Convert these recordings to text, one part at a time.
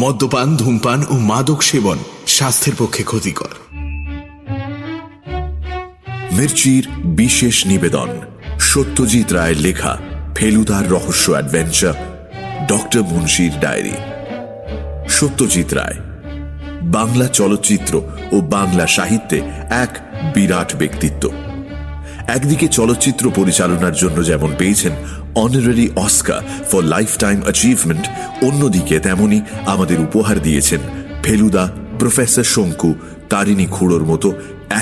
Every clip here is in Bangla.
মদ্যপান, ধূমপান ও মাদক সেবন স্বাস্থ্যের পক্ষে ক্ষতিকর। মির্চির বিশেষ নিবেদন, সত্যজিৎ রায়ের লেখা ফেলুদার রহস্য অ্যাডভেঞ্চার ডক্টর মুন্সির ডায়েরি। সত্যজিৎ রায়, বাংলা চলচ্চিত্র ও বাংলা সাহিত্যে এক বিরাট ব্যক্তিত্ব। একদিকে চলচ্চিত্র পরিচালনার জন্য যেমন পেয়েছেন honorary Oscar for lifetime achievement অন্যদিকে তেমনি আমাদের উপহার দিয়েছেন ফেলুদা প্রফেসর শঙ্কু, তারিণী খুড়োর মতো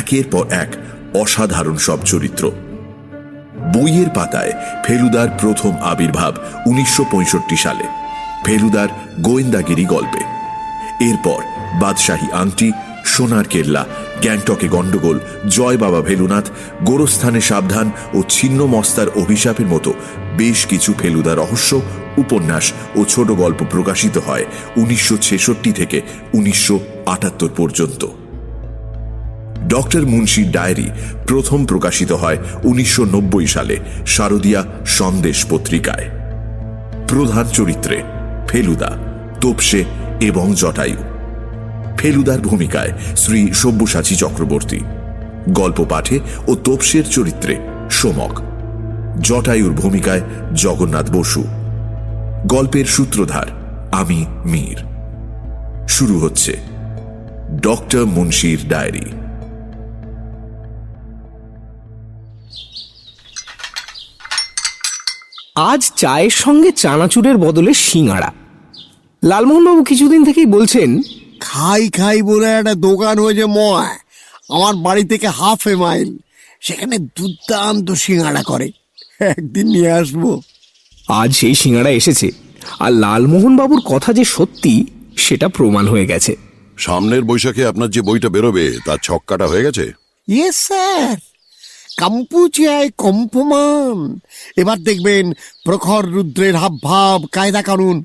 একের পর এক অসাধারণ সব চরিত্র। বইয়ের পাতায় ফেলুদার প্রথম আবির্ভাব উনিশশো পঁয়ষট্টি সালে, ফেলুদার গোয়েন্দাগিরি গল্পে। এরপর বাদশাহী আংটি সোনার কেল্লা, গ্যাংটকে গন্ডগোল জয় বাবা ভেলুনাথ, গোরস্থানে সাবধান ও ছিন্ন মস্তার অভিশাপের মতো বেশ কিছু ফেলুদা রহস্য, উপন্যাস ও ছোট গল্প প্রকাশিত হয় উনিশশো থেকে উনিশশো আটাত্তর পর্যন্ত। ডক্টর মুন্সির ডায়েরি প্রথম প্রকাশিত হয় উনিশশো নব্বই সালে শারদিয়া সন্দেশ পত্রিকায়। প্রধান চরিত্রে ফেলুদা, তোপসে এবং জটায়ু। ফেলুদার ভূমিকায় শ্রী সব্যসাচী চক্রবর্তী। গল্প পাঠে ও তোপসের চরিত্রে সোমক। জটায়ুর ভূমিকায় জগন্নাথ বসু। গল্পের সূত্রধার আমি মীর। শুরু হচ্ছে ডক্টর মুন্সির ডায়েরি। আজ চায়ের সঙ্গে চানাচুরের বদলে সিঙাড়া। লালমোহনবাবু কিছুদিন থেকেই বলছেন খাই খাই বলে একটা দোকান হয়েছে ময়। আমার বাড়ি থেকে হাফ এ মাইল সেখানে দুর্দান্ত সিঙ্গাড়া করে। একদিন নিয়ে আসব। আজ সেই সিঙাড়া এসেছে। আর লালমোহনবাবুর কথা যে সত্যি সেটা প্রমাণ হয়ে গেছে। সামনের বৈশাখে আপনার যে বইটা বেরোবে তার ছক্কাটা হয়ে গেছে? ইয়েস স্যার কাম্পুচিয়ায় কম্পমান। এবার দেখবেন প্রখর রুদ্রের হাবভাব কায়দা কানুন।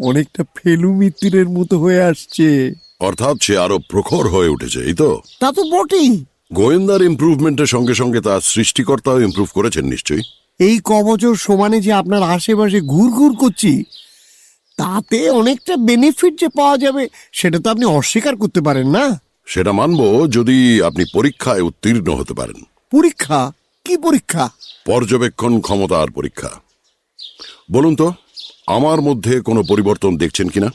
অনেকটা ফেলু মিত্রের মতো হয়ে আসছে। অর্থাৎ সে আরও প্রখর হয়ে উঠেছে এই তো? তা তো বটেই। গোয়েন্দার ইমপ্রুভমেন্টের সঙ্গে সঙ্গে তার সৃষ্টিকর্তাও ইমপ্রুভ করেছেন নিশ্চয়ই। এই কবছর সমানে যে আপনার আশেপাশে ঘুর ঘুর করছি তাতে অনেকটা বেনিফিট যে পাওয়া যাবে সেটা তো আপনি অস্বীকার করতে পারেন না? সেটা মানব যদি আপনি পরীক্ষায় উত্তীর্ণ হতে পারেন। পরীক্ষা? কি পরীক্ষা? পর্যবেক্ষণ ক্ষমতার পরীক্ষা। বলুন তো আমার মধ্যে কোনো পরিবর্তন দেখছেন কিনা?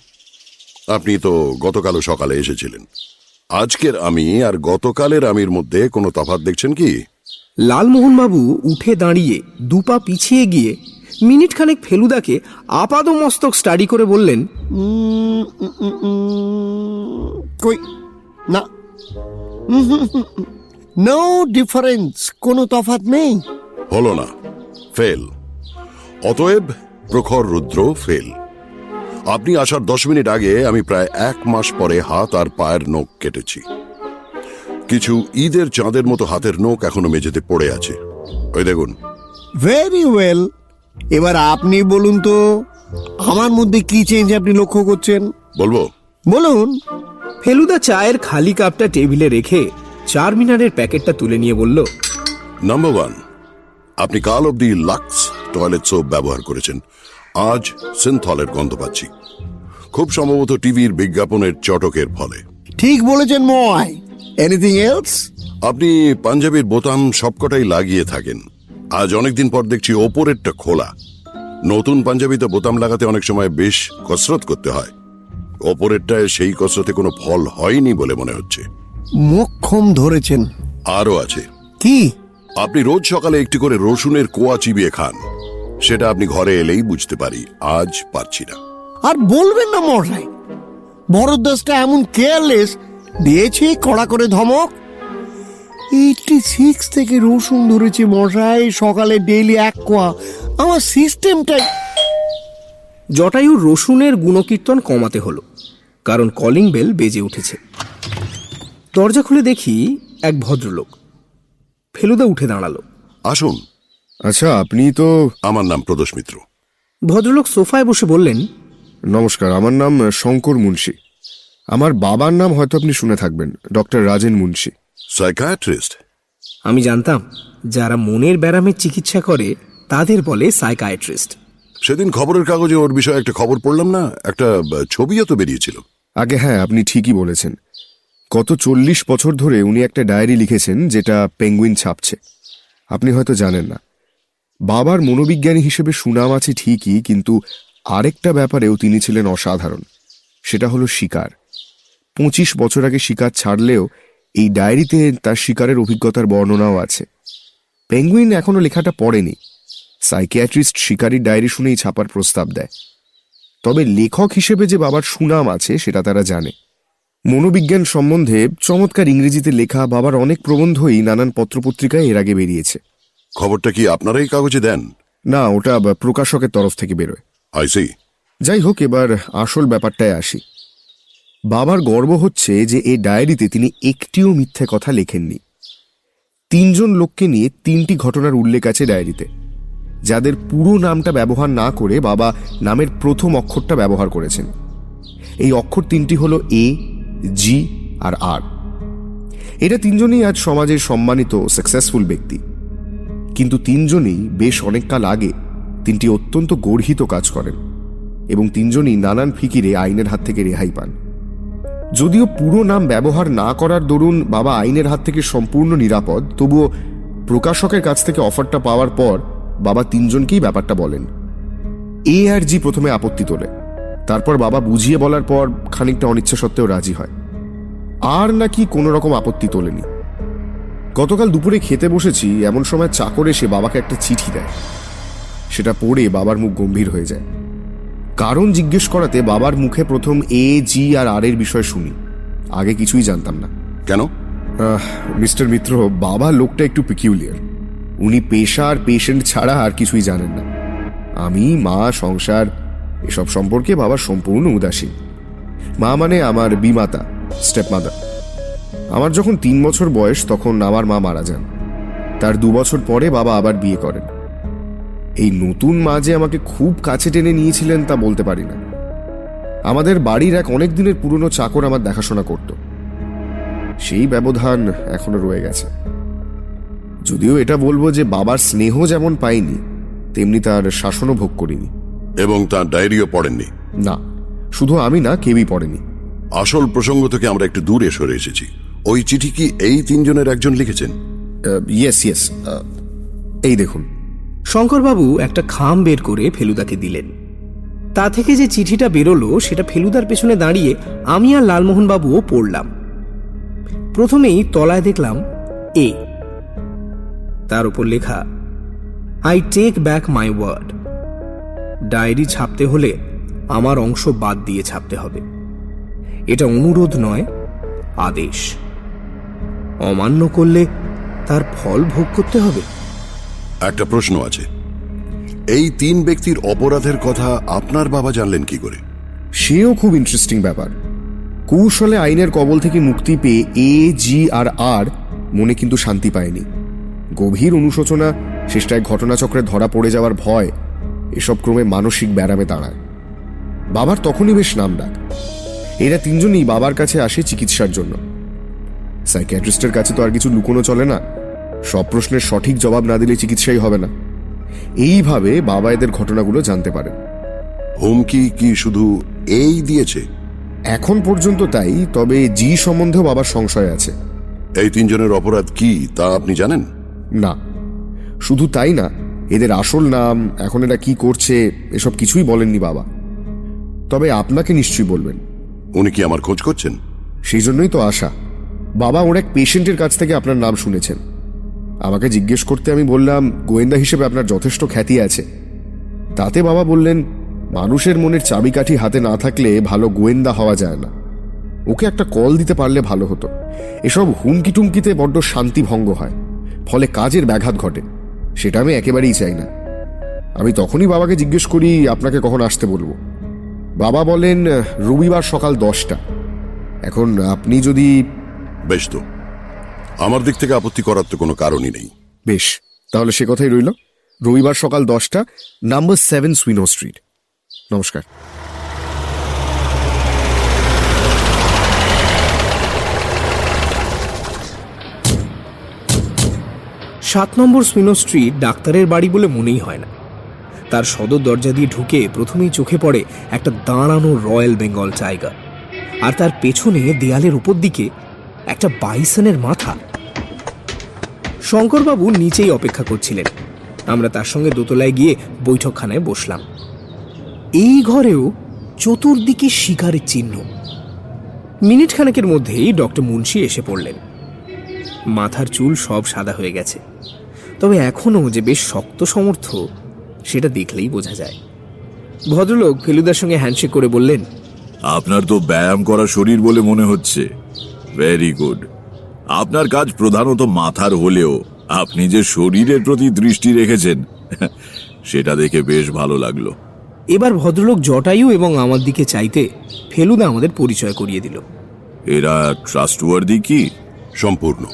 আপনি তো গতকালও সকালে এসেছিলেন। আজকের আমি আর গতকালের আমির মধ্যে কোনো তফাৎ দেখছেন কি? লালমোহনবাবু উঠে দাঁড়িয়ে দুপা পিছিয়ে গিয়ে মিনিট খানেক ফেলুদাকে আপাদ মস্তক স্টাডি করে বললেন কই? না। নো ডিফারেন্স কোনো তফাৎ নেই। হলো না। ফেল। অতএব প্রখর রুদ্র ফেল। আপনি আসার দশ মিনিট আগে আমি প্রায় এক মাস পরে হাত আর পায়ের নখ কেটেছি। কিছু ঈদের চাঁদের মতো হাতের নখ এখনও মেঝেতে পড়ে আছে। ওই দেখুন। ভেরি ওয়েল এবার আপনি বলুন তো আমার মধ্যে কি চেঞ্জ আপনি লক্ষ্য করছেন? বলব? বলুন। ফেলুদা চায়ের খালি কাপটা টেবিলে রেখে চার মিনারের প্যাকেটটা তুলে নিয়ে বলল নাম্বার ওয়ান আপনি কাল অব্দি লাক্স টয়লেট সোপ ব্যবহার করেছেন। আজ সিনথলের গন্ধ পাচ্ছি। খুব সম্ভবত টিভির বিজ্ঞাপনের চটকের ফলে। ঠিক বলেছেন ময় এনিথিং এলস আপনি পাঞ্জাবির বোতাম সবকটাই লাগিয়ে থাকেন। আজ অনেকদিন পর দেখছি ওপরেরটা খোলা। নতুন পাঞ্জাবিতে বোতাম লাগাতে অনেক সময় বেশ কসরত করতে হয়। ওপরেরটায় সেই কসরতে কোনো ফল হয়নি বলে মনে হচ্ছে। মোক্ষম ধরেছেন। আরও আছে। কি? আপনি রোজ সকালে একটি করে রসুনের কোয়া চিবিয়ে খান। সেটা আপনি ঘরে এলেই বুঝতে পারি আজ পারছি না। আর বলবেন না মশাই ভরদ্বাসটা এমন কেয়ারলেস দিয়েছে কড়া করে ধমক। এইটি সিক্স থেকে রসুন ধরেছে মশাই সকালে ডেইলি এক কোয়া। আমার সিস্টেমটাই জটায়ুর রসুনের গুণকীর্তন কমাতে হলো কারণ কলিং বেল বেজে উঠেছে। দরজা খুলে দেখি এক ভদ্রলোক ফেলুদা উঠে দাঁড়াল। আসুন। আচ্ছা আপনি তো আমার নাম প্রদোষ মিত্র। ভদ্রলোক সোফায় বসে বললেন নমস্কার আমার নাম শঙ্কর মুন্সি। আমার বাবার নাম হয়তো আপনি শুনে থাকবেন ডক্টর রাজেন মুন্সি। সাইকায়াট্রিস্ট? আমি জানতাম যারা মনের ব্যারামের চিকিৎসা করে তাদের বলে সাইকায়াট্রিস্ট। সেদিন খবরের কাগজে ওর বিষয়ে একটা খবর পড়লাম না একটা ছবিও তো বেরিয়েছিল। আগে হ্যাঁ আপনি ঠিকই বলেছেন। গত চল্লিশ বছর ধরে উনি একটা ডায়েরি লিখেছেন যেটা পেঙ্গুইন ছাপছে। আপনি হয়তো জানেন না। বাবার মনোবিজ্ঞানী হিসেবে সুনাম আছে ঠিকই, কিন্তু আরেকটা ব্যাপারেও তিনি ছিলেন অসাধারণ। সেটা হলো শিকার। পঁচিশ বছর আগে শিকার ছাড়লেও এই ডায়েরিতে তার শিকারের অভিজ্ঞতার বর্ণনাও আছে। পেঙ্গুইন এখনও লেখাটা পড়েনি। সাইকিয়াট্রিস্ট শিকারির ডায়েরি শুনেই ছাপার প্রস্তাব দেয়। তবে লেখক হিসেবে যে বাবার সুনাম আছে, সেটা তারা জানে। মনোবিজ্ঞান সম্বন্ধে চমৎকার ইংরেজিতে লেখা বাবার অনেক প্রবন্ধই নানান পত্রপত্রিকায় এর আগে বেরিয়েছে। খবরটা কি আপনারাই কাগজে দেন? না ওটা প্রকাশকের তরফ থেকে বেরোয়। আইসি যাই হোক এবার আসল ব্যাপারটায় আসি। বাবার গর্ব হচ্ছে যে এই ডায়েরিতে তিনি একটিও মিথ্যে কথা লেখেননি। তিনজন লোককে নিয়ে তিনটি ঘটনার উল্লেখ আছে ডায়েরিতে। যাদের পুরো নামটা ব্যবহার না করে বাবা নামের প্রথম অক্ষরটা ব্যবহার করেছেন। এই অক্ষর তিনটি হলো এ জি আর আর। এরা তিনজনই আজ সমাজের সম্মানিত সাকসেসফুল ব্যক্তি। কিন্তু তিনজনই বেশ অনেককাল আগে তিনটি অত্যন্ত গর্হিত কাজ করেন এবং তিনজনই নানান ফিকিরে আইনের হাত থেকে রেহাই পান। যদিও পুরো নাম ব্যবহার না করার দরুন বাবা আইনের হাত থেকে সম্পূর্ণ নিরাপদ, তবুও প্রকাশকের কাছ থেকে অফারটা পাওয়ার পর বাবা তিনজনকেই ব্যাপারটা বলেন। এ আর জি প্রথমে আপত্তি তোলে। তারপর বাবা বুঝিয়ে বলার পর খানিকটা অনিচ্ছা সত্ত্বেও রাজি হয়। আর নাকি কোনো রকম আপত্তি তোলেনি। গতকাল দুপুরে খেতে বসেছি এমন সময় চাকর এসে বাবাকে একটা চিঠি দেয়। সেটা পড়ে বাবার মুখ গম্ভীর হয়ে যায়। কারণ জিজ্ঞেস করাতে বাবার মুখে প্রথম এ জি আর আর এর বিষয় শুনি। আগে কিছুই জানতাম না। কেন? মিস্টার মিত্র বাবা লোকটা একটু পিকিউলিয়ার উনি পেশা আর পেশেন্ট ছাড়া আর কিছুই জানেন না। আমি মা সংসার এসব সম্পর্কে বাবা সম্পূর্ণ উদাসীন। মা মানে আমার বিমাতা স্টেপ মাদার আমার যখন তিন বছর বয়স তখন আমার মা মারা যান। তার দু বছর পরে বাবা আবার বিয়ে করেন। এই নতুন মা যে আমাকে খুব কাছে টেনে নিয়েছিলেন তা বলতে পারি না। আমাদের বাড়ির এক অনেক দিনের পুরনো চাকর আমার দেখাশোনা করত। সেই ব্যবধান এখনও রয়ে গেছে। যদিও এটা বলব যে বাবার স্নেহ যেমন পাইনি তেমনি তার শাসনও ভোগ করিনি। এবং তার ডায়েরিও পড়েননি? না শুধু আমি না কেউই পড়েনি। আসল প্রসঙ্গ থেকে আমরা একটু দূরে সরে এসেছি। ওই চিঠি কি এই তিনজনের একজন লিখেছেন? ইয়েস ইয়েস এই দেখুন। শঙ্করবাবু একটা খাম বের করে ফেলুদাকে দিলেন। তা থেকে যে চিঠিটা বেরোলো, সেটা ফেলুদার পেছনে দাঁড়িয়ে আমি আর লালমোহনবাবুও পড়লাম। প্রথমেই তলায় দেখলাম এ তার উপর লেখা I take back my word diary ছাপতে হলে আমার অংশ বাদ দিয়ে ছাপতে হবে। এটা অনুরোধ নয়, আদেশ। অমান্য করলে তার ফল ভোগ করতে হবে? একটা প্রশ্ন আছে। এই তিন ব্যক্তির অপরাধের কথা আপনার বাবা জানলেন কি করে? সেও খুব ইন্টারেস্টিং ব্যাপার। কৌশলে আইনের কবল থেকে মুক্তি পেয়ে এ জি আর আর মনে কিন্তু শান্তি পায়নি। গভীর অনুশোচনা শেষটায় ঘটনাচক্রে ধরা পড়ে যাওয়ার ভয় এসব ক্রমে মানসিক ব্যারামে দাঁড়ায়। বাবার তখনই বেশ নাম ডাক এরা তিনজনই বাবার কাছে আসে চিকিৎসার জন্য। সাইকিয়াট্রিস্টের কাছে তো আর কিছু লুকোনো চলে না। সব প্রশ্নের সঠিক জবাব না দিলে চিকিৎসাই হবে না। এইভাবে বাবা এদের ঘটনাগুলো জানতে পারেন হুমকি কি শুধু এই দিয়েছে? এখন পর্যন্ত তাই তবে জি সম্বন্ধেও বাবার সংশয় আছে। এই তিনজনের অপরাধ কি তা আপনি জানেন? না। শুধু তাই না এদের আসল নাম এখন এরা কি করছে এসব কিছুই বলেননি বাবা। তবে আপনাকে নিশ্চয়ই বলবেন। উনি কি আমার খোঁজ করছেন? সেই জন্যই তো আশা। বাবা ওর এক পেশেন্টের কাছ থেকে আপনার নাম শুনেছেন। আমাকে জিজ্ঞেস করতে আমি বললাম, গোয়েন্দা হিসেবে আপনার যথেষ্ট খ্যাতি আছে। তাতে বাবা বললেন, মানুষের মনের চাবিকাঠি হাতে না থাকলে ভালো গোয়েন্দা হওয়া যায় না। ওকে একটা কল দিতে পারলে ভালো হতো। এসব হুমকি টুমকিতে বড্ড শান্তি ভঙ্গ হয়। ফলে কাজের ব্যাঘাত ঘটে। সেটা আমি একেবারেই চাই না। আমি তখনই বাবাকে জিজ্ঞেস করি, আপনাকে কখন আসতে বলব? বাবা বলেন, রবিবার সকাল দশটা। এখন আপনি যদি বেশ তো। আমার দিক থেকে আপত্তি করার তো কোনো কারণই নেই। বেশ, তাহলে সে কথাই রইল। রবিবার সকাল দশটা, নাম্বার সেভেন সুইনো স্ট্রিট। নমস্কার। সাত নম্বর সুইনো স্ট্রিট ডাক্তারের বাড়ি বলে মনেই হয় না। তার সদর দরজা দিয়ে ঢুকে প্রথমেই চোখে পড়ে একটা দাঁড়ানো রয়্যাল বেঙ্গল টাইগার। আর তার পেছনে দেয়ালের উপর দিকে একটা বাইসনের মাথা। শঙ্করবাবু নিচেই অপেক্ষা করছিলেন। আমরা তার সঙ্গে দোতলায় গিয়ে বৈঠকখানায় বসলাম। এই ঘরেও চতুর্দিকে শিকারের চিহ্ন। মিনিট খানেকের মধ্যেই ডক্টর মুন্সি এসে পড়লেন। মাথার চুল সব সাদা হয়ে গেছে। তবে এখনও যে বেশ শক্ত সমর্থ, সেটা দেখলেই বোঝা যায়। ভদ্রলোক ফেলুদার সঙ্গে হ্যান্ডশেক করে বললেন, আপনার তো ব্যায়াম করা শরীর বলে মনে হচ্ছে। ভেরি গুড আপনার কাজ প্রধানত মাথার হলেও আপনি যে শরীরের প্রতি দৃষ্টি রেখেছেন সেটা দেখে বেশ ভালো লাগল। এবার ভদ্রলোক জটায়ু এবং আমার দিকে চাইতে ফেলুদা আমাদের পরিচয় করিয়ে দিল। এরা ট্রাস্টওয়ার্দি কি? সম্পূর্ণ।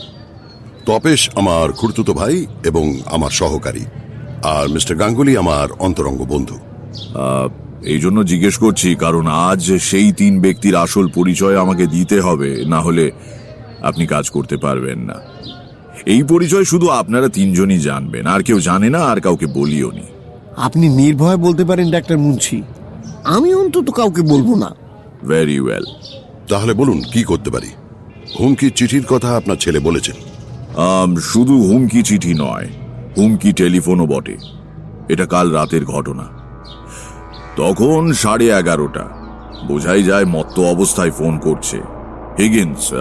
তপেশ আমার খুড়তুতো ভাই এবং আমার সহকারী। আর মিস্টার গাঙ্গুলি আমার অন্তরঙ্গ বন্ধু। এই জন্য জিজ্ঞেস করছি কারণ আজ সেই তিন ব্যক্তির আসল পরিচয় আমাকে দিতে হবে না হলে আপনি কাজ করতে পারবেন না। এই পরিচয় শুধু আপনারা তিনজনই জানবেন আর কেউ জানে না আর কাউকে বলিও নি। আপনি নির্ভয় বলতে পারেন ডাক্তার মুন্সি। আমি অন্তত কাউকে বলব না। ভেরি ওয়েল তাহলে বলুন কি করতে পারি? হুমকি চিঠির কথা আপনার ছেলে বলেছেন। শুধু হুমকি চিঠি নয় হুমকি টেলিফোনও বটে। এটা কাল রাতের ঘটনা। তখন সাড়ে এগারোটা। বোঝাই যায় মত্ত অবস্থায় ফোন করছে। Higgins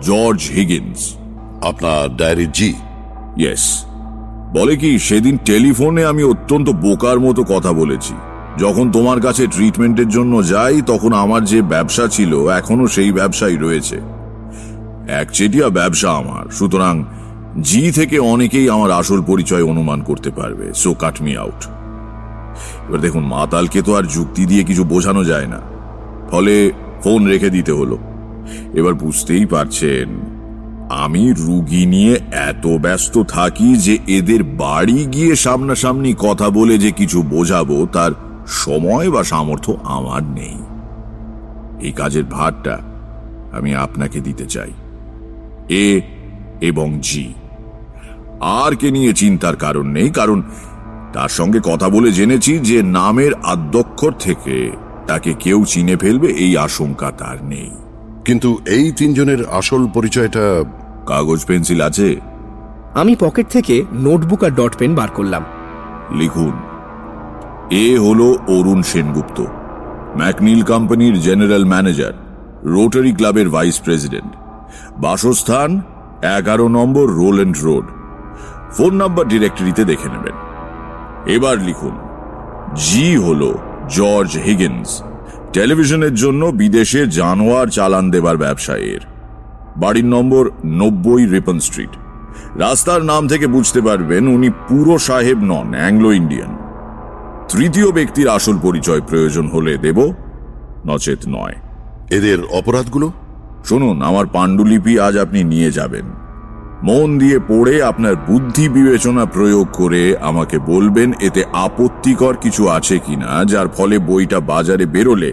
George Higgins. আপনার ডায়েরি জি? ইয়েস। বলে কি সেদিন টেলিফোনে আমি অত্যন্ত বোকার মতো কথা বলেছি। যখন তোমার কাছে ট্রিটমেন্টের জন্য যাই তখন আমার যে ব্যবসা ছিল এখনও সেই ব্যবসাই রয়েছে। একচেটিয়া ব্যবসা আমার। সুতরাং জি থেকে অনেকেই আমার আসল পরিচয় অনুমান করতে পারবে। সো কাট মি আউট এবার দেখুন, মাতালকে তো আর যুক্তি দিয়ে কিছু বোঝানো যায় না। ফলে ফোন রেখে দিতে হলো। এবার বুঝতেই পারছেন, আমি রুগী নিয়ে এত ব্যস্ত থাকি যে এদের বাড়ি গিয়ে সামনাসামনি কথা বলে যে কিছু বোঝাবো, তার সময় বা সামর্থ্য আমার নেই। এই কাজের ভারটা আমি আপনাকে দিতে চাই। এ এবং জি। আর কে নিয়ে চিন্তার কারণ নেই, কারণ তার সঙ্গে কথা বলে জেনেছি যে নামের আদ্যক্ষর থেকে তাকে কেউ চিনে ফেলবে এই আশঙ্কা তার নেই। কিন্তু এই তিনজনের আসল পরিচয়টা কাগজ পেন্সিল আছে? আমি পকেট থেকে নোটবুক আর ডট পেন বার করলাম। লিখুন এ হলো অরুণ সেনগুপ্ত ম্যাকনিল কোম্পানির জেনারেল ম্যানেজার রোটারি ক্লাবের ভাইস প্রেসিডেন্ট বাসস্থান এগারো number Roland road. Phone number ডিরেক্টরিতে দেখে নেবেন। এবার লিখুন জি হল জর্জ হিগিন্স টেলিভিশনের জন্য বিদেশে জানোয়ার চালান দেবার ব্যবসায়ের। বাড়ির নম্বর নব্বই রিপন স্ট্রিট। রাস্তার নাম থেকে বুঝতে পারবেন উনি পুরো সাহেব নন অ্যাংলো ইন্ডিয়ান। তৃতীয় ব্যক্তির আসল পরিচয় প্রয়োজন হলে দেব নচেত নয়। এদের অপরাধগুলো? শুনুন আমার পাণ্ডুলিপি আজ আপনি নিয়ে যাবেন। মন দিয়ে পড়ে আপনার বুদ্ধি বিবেচনা প্রয়োগ করে আমাকে বলবেন এতে আপত্তিকর কিছু আছে কিনা যার ফলে বইটা বাজারে বেরোলে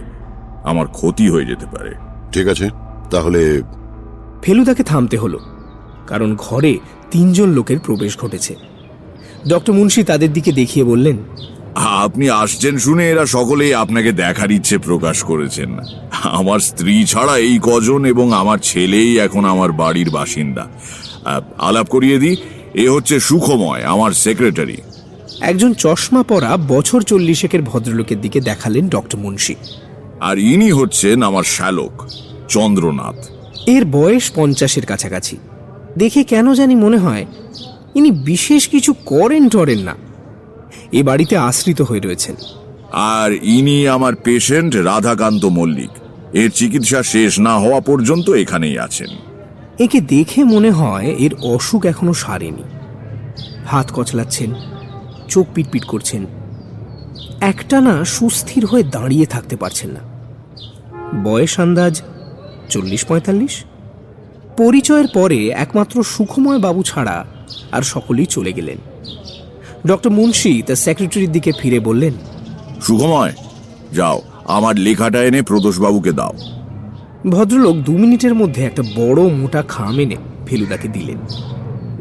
আমার ক্ষতি হয়ে যেতে পারে। ঠিক আছে তাহলে ফেলুদাকে থামতে হলো কারণ ঘরে তিনজন লোকের প্রবেশ ঘটেছে। ডক্টর মুন্সি তাদের দিকে দেখিয়ে বললেন আপনি আসছেন শুনে এরা সকলেই আপনাকে দেখার ইচ্ছে প্রকাশ করেছেন। আমার স্ত্রী ছাড়া এই কজন এবং আমার ছেলেই এখন আমার বাড়ির বাসিন্দা। আলাপ করিয়ে দিই। এ হচ্ছে সুখময় আমার সেক্রেটারি একজন চশমা পরা বছর চল্লিশেকের ভদ্রলোকের দিকে দেখালেন ডক্টর মুন্সি। আর ইনি হচ্ছেন আমার শ্যালক চন্দ্রনাথ। এর বয়স পঞ্চাশের কাছাকাছি। দেখে কেন জানি মনে হয় ইনি বিশেষ কিছু করেন টরেন না। এ বাড়িতে আশ্রিত হয়ে রয়েছেন। আর ইনি আমার পেশেন্ট রাধাকান্ত মল্লিক। এর চিকিৎসা শেষ না হওয়া পর্যন্ত এখানেই আছেন। একে দেখে মনে হয় এর অসুখ এখনও সারেনি। হাত কচলাচ্ছেন, চোখ পিটপিট করছেন। একটানা সুস্থির হয়ে দাঁড়িয়ে থাকতে পারছেন না। বয়স আন্দাজ চল্লিশ পঁয়তাল্লিশ। পরিচয়ের পরে একমাত্র সুখময় বাবু ছাড়া আর সকলেই চলে গেলেন। ডক্টর মুন্সি তার সেক্রেটারির দিকে ফিরে বললেন, সুখময়, যাও, আমার লেখাটা এনে প্রদোষবাবুকে দাও। ভদ্রলোক দু মিনিটের মধ্যে একটা বড় মোটা খাম এনে ফেলুদাকে দিলেন।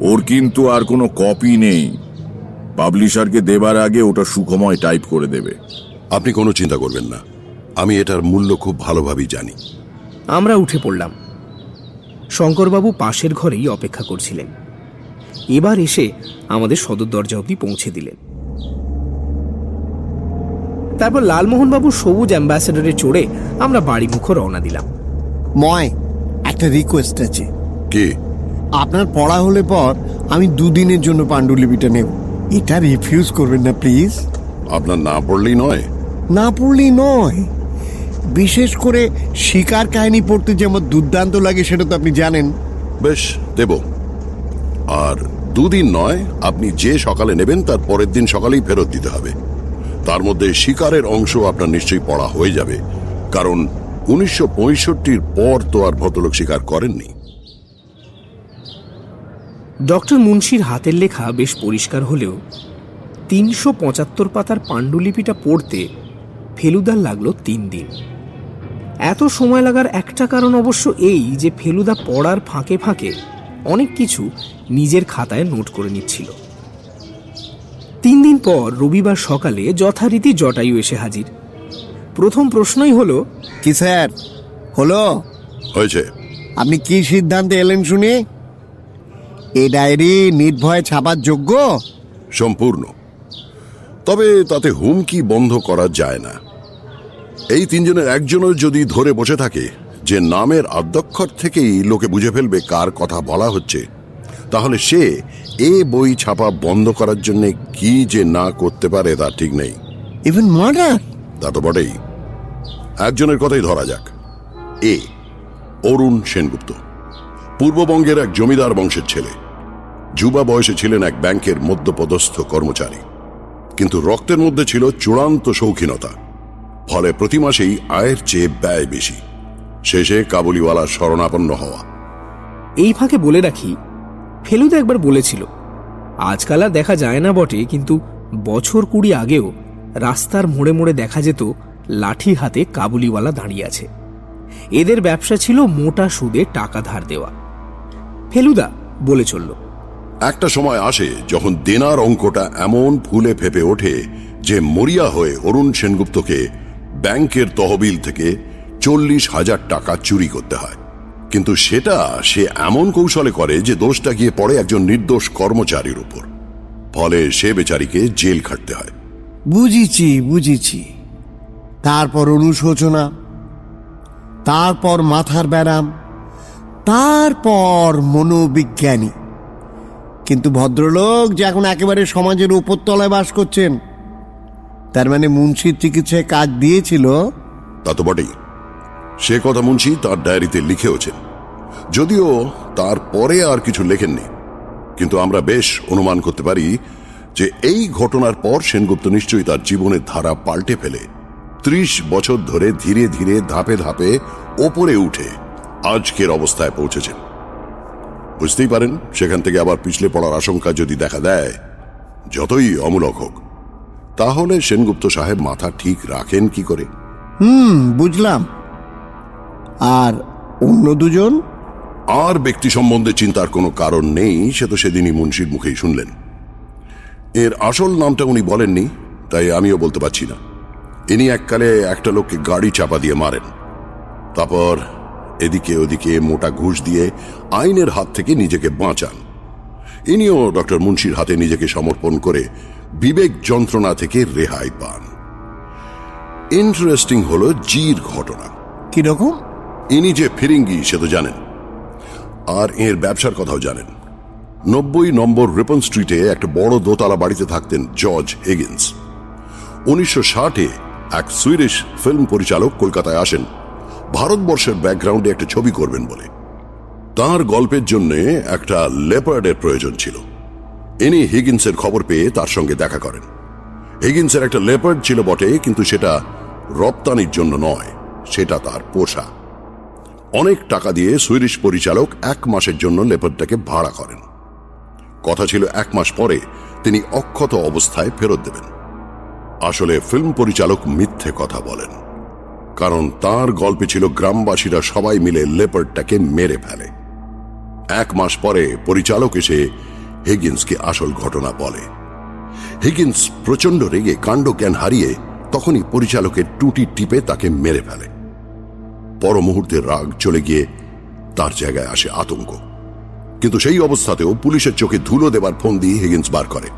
ওর কিন্তু আর কোনো কপি নেই। পাবলিশারকে দেবার আগে ওটা সুখময় টাইপ করে দেবে। আপনি কোনো চিন্তা করবেন না। আমি এটার মূল্য খুব ভালোভাবেই জানি। আমরা উঠে পড়লাম। শঙ্করবাবু পাশের ঘরেই অপেক্ষা করছিলেন। এবার এসে আমাদের সদর দরজা অবধি পৌঁছে দিলেন। তারপর লালমোহনবাবু সবুজ অ্যাম্বাসেডারে চড়ে আমরা বাড়ি মুখো রওনা দিলাম। ময় একটা রিকোয়েস্ট আছে। কি? আপনার পড়া হলে পর আমি দুদিনের জন্য পাণ্ডুলিপিটা নেব। এটা রিফিউজ করবেন না প্লিজ আপনার না পড়লেই নয়? না পড়লেই নয়। বিশেষ করে শিকার কাহিনী পড়তে যে আমার দুর্দান্ত লাগে সেটা তো আপনি জানেন। বেশ দেব। আর দুদিন নয় আপনি যে সকালে নেবেন তার পরের দিন সকালেই ফেরত দিতে হবে। তার মধ্যে শিকারের অংশ আপনার নিশ্চয়ই পড়া হয়ে যাবে। কারণ উনিশশো পর তো আর ভদ্রলোক শিকার করেননি। ডক্টর মুন্সির হাতের লেখা বেশ পরিষ্কার হলেও তিনশো পঁচাত্তর পাতার পাণ্ডুলিপিটা পড়তে ফেলুদার লাগল তিন দিন। এত সময় লাগার একটা কারণ অবশ্য এই যে ফেলুদা পড়ার ফাঁকে ফাঁকে অনেক কিছু নিজের খাতায় নোট করে নিচ্ছিল। তিন দিন পর রবিবার সকালে যথারীতি জটায়ু এসে হাজির। প্রথম প্রশ্নই হলো কি স্যার? হলো? হয়েছে। আপনি কি সিদ্ধান্তে এলেন শুনে? এ ডায়েরি নির্ভয়ে ছাপার যোগ্য? সম্পূর্ণ। তবে তাতে হুমকি বন্ধ করা যায় না। এই তিনজনের একজনও যদি ধরে বসে থাকে যে নামের আদ্যক্ষর থেকেই লোকে বুঝে ফেলবে কার কথা বলা হচ্ছে তাহলে সে এ বই ছাপা বন্ধ করার জন্য কি যে না করতে পারে তা ঠিক নেই। ইভেন মার্ডার তা তো বটেই। একজনের কথাই ধরা যাক। এ, অরুণ সেনগুপ্ত, পূর্ববঙ্গের এক জমিদার বংশের ছেলে। যুবা বয়সে ছিলেন এক ব্যাংকের মধ্যপদস্থ কর্মচারী। কিন্তু রক্তের মধ্যে ছিল চূড়ান্ত শৌখিনতা। ফলে প্রতি মাসেই আয়ের চেয়ে ব্যয় বেশি। শেষে কাবুলিওয়ালা শরণাপন্ন হওয়া। এই ফাঁকে বলে রাখি, ফেলুদা একবার বলেছিল, আজকাল আর দেখা যায় না বটে, কিন্তু বছর কুড়ি আগেও রাস্তার মোড়ে মোড়ে দেখা যেত লাঠি হাতে কাবুলিওয়ালা দাঁড়িয়ে আছে। এদের ব্যবসা ছিল মোটা সুদে টাকা ধার দেওয়া। ফেলুদা বলে চলল, একটা সময় আসে যখন দেনার অঙ্কটা এমন ফুলে ফেপে ওঠে যে মরিয়া হয়ে অরুণ সেনগুপ্তকে ব্যাংকের তহবিল থেকে চল্লিশ হাজার টাকা চুরি করতে হয়। কিন্তু সেটা সে এমন কৌশলে করে যে দোষটা গিয়ে পড়ে একজন নির্দোষ কর্মচারীর উপর। ফলে সে বেচারিকে জেল খাটতে হয়। বুঝেছি বুঝেছি তারপর অনুশোচনা, তারপর মাথার ব্যারাম, তারপর মনোবিজ্ঞানী। কিন্তু ভদ্রলোক যে এখন একেবারে সমাজের উপরতলায় বাস করছেন, তার মানে মুন্সির চিকিৎসায় কাজ দিয়েছিল? তা তো বটেই। সে কথা মুন্সি তার ডায়েরিতে লিখেওছেন। যদিও তারপরে আর কিছু লেখেননি। কিন্তু আমরা বেশ অনুমান করতে পারি যে এই ঘটনার পর সেনগুপ্ত নিশ্চয়ই তার জীবনের ধারা পাল্টে ফেলে। ত্রিশ বছর ধরে ধীরে ধীরে ধাপে ধাপে ওপরে উঠে আজকের অবস্থায় পৌঁছেছেন। বুঝতেই পারেন সেখান থেকে আবার পিছলে পড়ার আশঙ্কা যদি দেখা দেয় যতই অমূলক হোক তাহলে সেনগুপ্ত সাহেব মাথা ঠিক রাখেন কি করে? হুম বুঝলাম। আর অন্য দুজন? আর ব্যক্তি সম্বন্ধে চিন্তার কোনো কারণ নেই সে তো সেদিনই মুন্সির মুখেই শুনলেন। এর আসল নামটা উনি বলেননি তাই আমিও বলতে পারছি না। ইনি এককালে একটা লোককে গাড়ি চাপা দিয়ে মারেন। তারপর এদিকে ওদিকে মোটা ঘুষ দিয়ে আইনের হাত থেকে নিজেকে বাঁচান। ইনিও ডক্টর মুন্সির হাতে নিজেকে সমর্পণ করে বিবেক যন্ত্রণা থেকে রেহাই পান। ইন্টারেস্টিং হলো জির ঘটনা। কীরকম? ইনি যে ফিরিঙ্গি সে তো জানেন। আর এর ব্যবসার কথাও জানেন। নব্বই নম্বর রেপন স্ট্রিটে একটা বড় দোতলা বাড়িতে থাকতেন জর্জ হেগিন্স। উনিশশো ষাটে এক সুইডিশ ফিল্ম পরিচালক কলকাতায় আসেন। ভারতবর্ষের ব্যাকগ্রাউন্ডে একটা ছবি করবেন বলে। তার গল্পের জন্য একটা লেপার্ডের প্রয়োজন ছিল। ইনি হিগিন্সের খবর পেয়ে তার সঙ্গে দেখা করেন। হিগিন্সের একটা লেপার্ড ছিল বটে, কিন্তু সেটা রপ্তানির জন্য নয়, সেটা তার পোষা। অনেক টাকা দিয়ে সুইডিশ পরিচালক এক মাসের জন্য লেপারটাকে ভাড়া করেন। কথা ছিল এক মাস পরে, তিনি অক্ষত অবস্থায় ফেরত দেবেন। আসলে ফিল্ম পরিচালক মিথ্যে কথা বলেন, কারণ তার গল্পে ছিল গ্রামবাসীরা সবাই মিলে লেপারটাকে মেরে ফেলে। এক মাস পরে পরিচালক এসে হিগিন্সকে আসল ঘটনা বলে। হিগিন্স প্রচণ্ড রেগে কাণ্ড জ্ঞান হারিয়ে তখনই পরিচালকের টুটি টিপে তাকে মেরে ফেলে। পর মুহূর্তে রাগ চলে গিয়ে তার জায়গায় আসে আতঙ্ক। কিন্তু সেই অবস্থাতেও পুলিশের চোখে ধুলো দেবার ফোন দিয়ে হিগিন্স বার করে।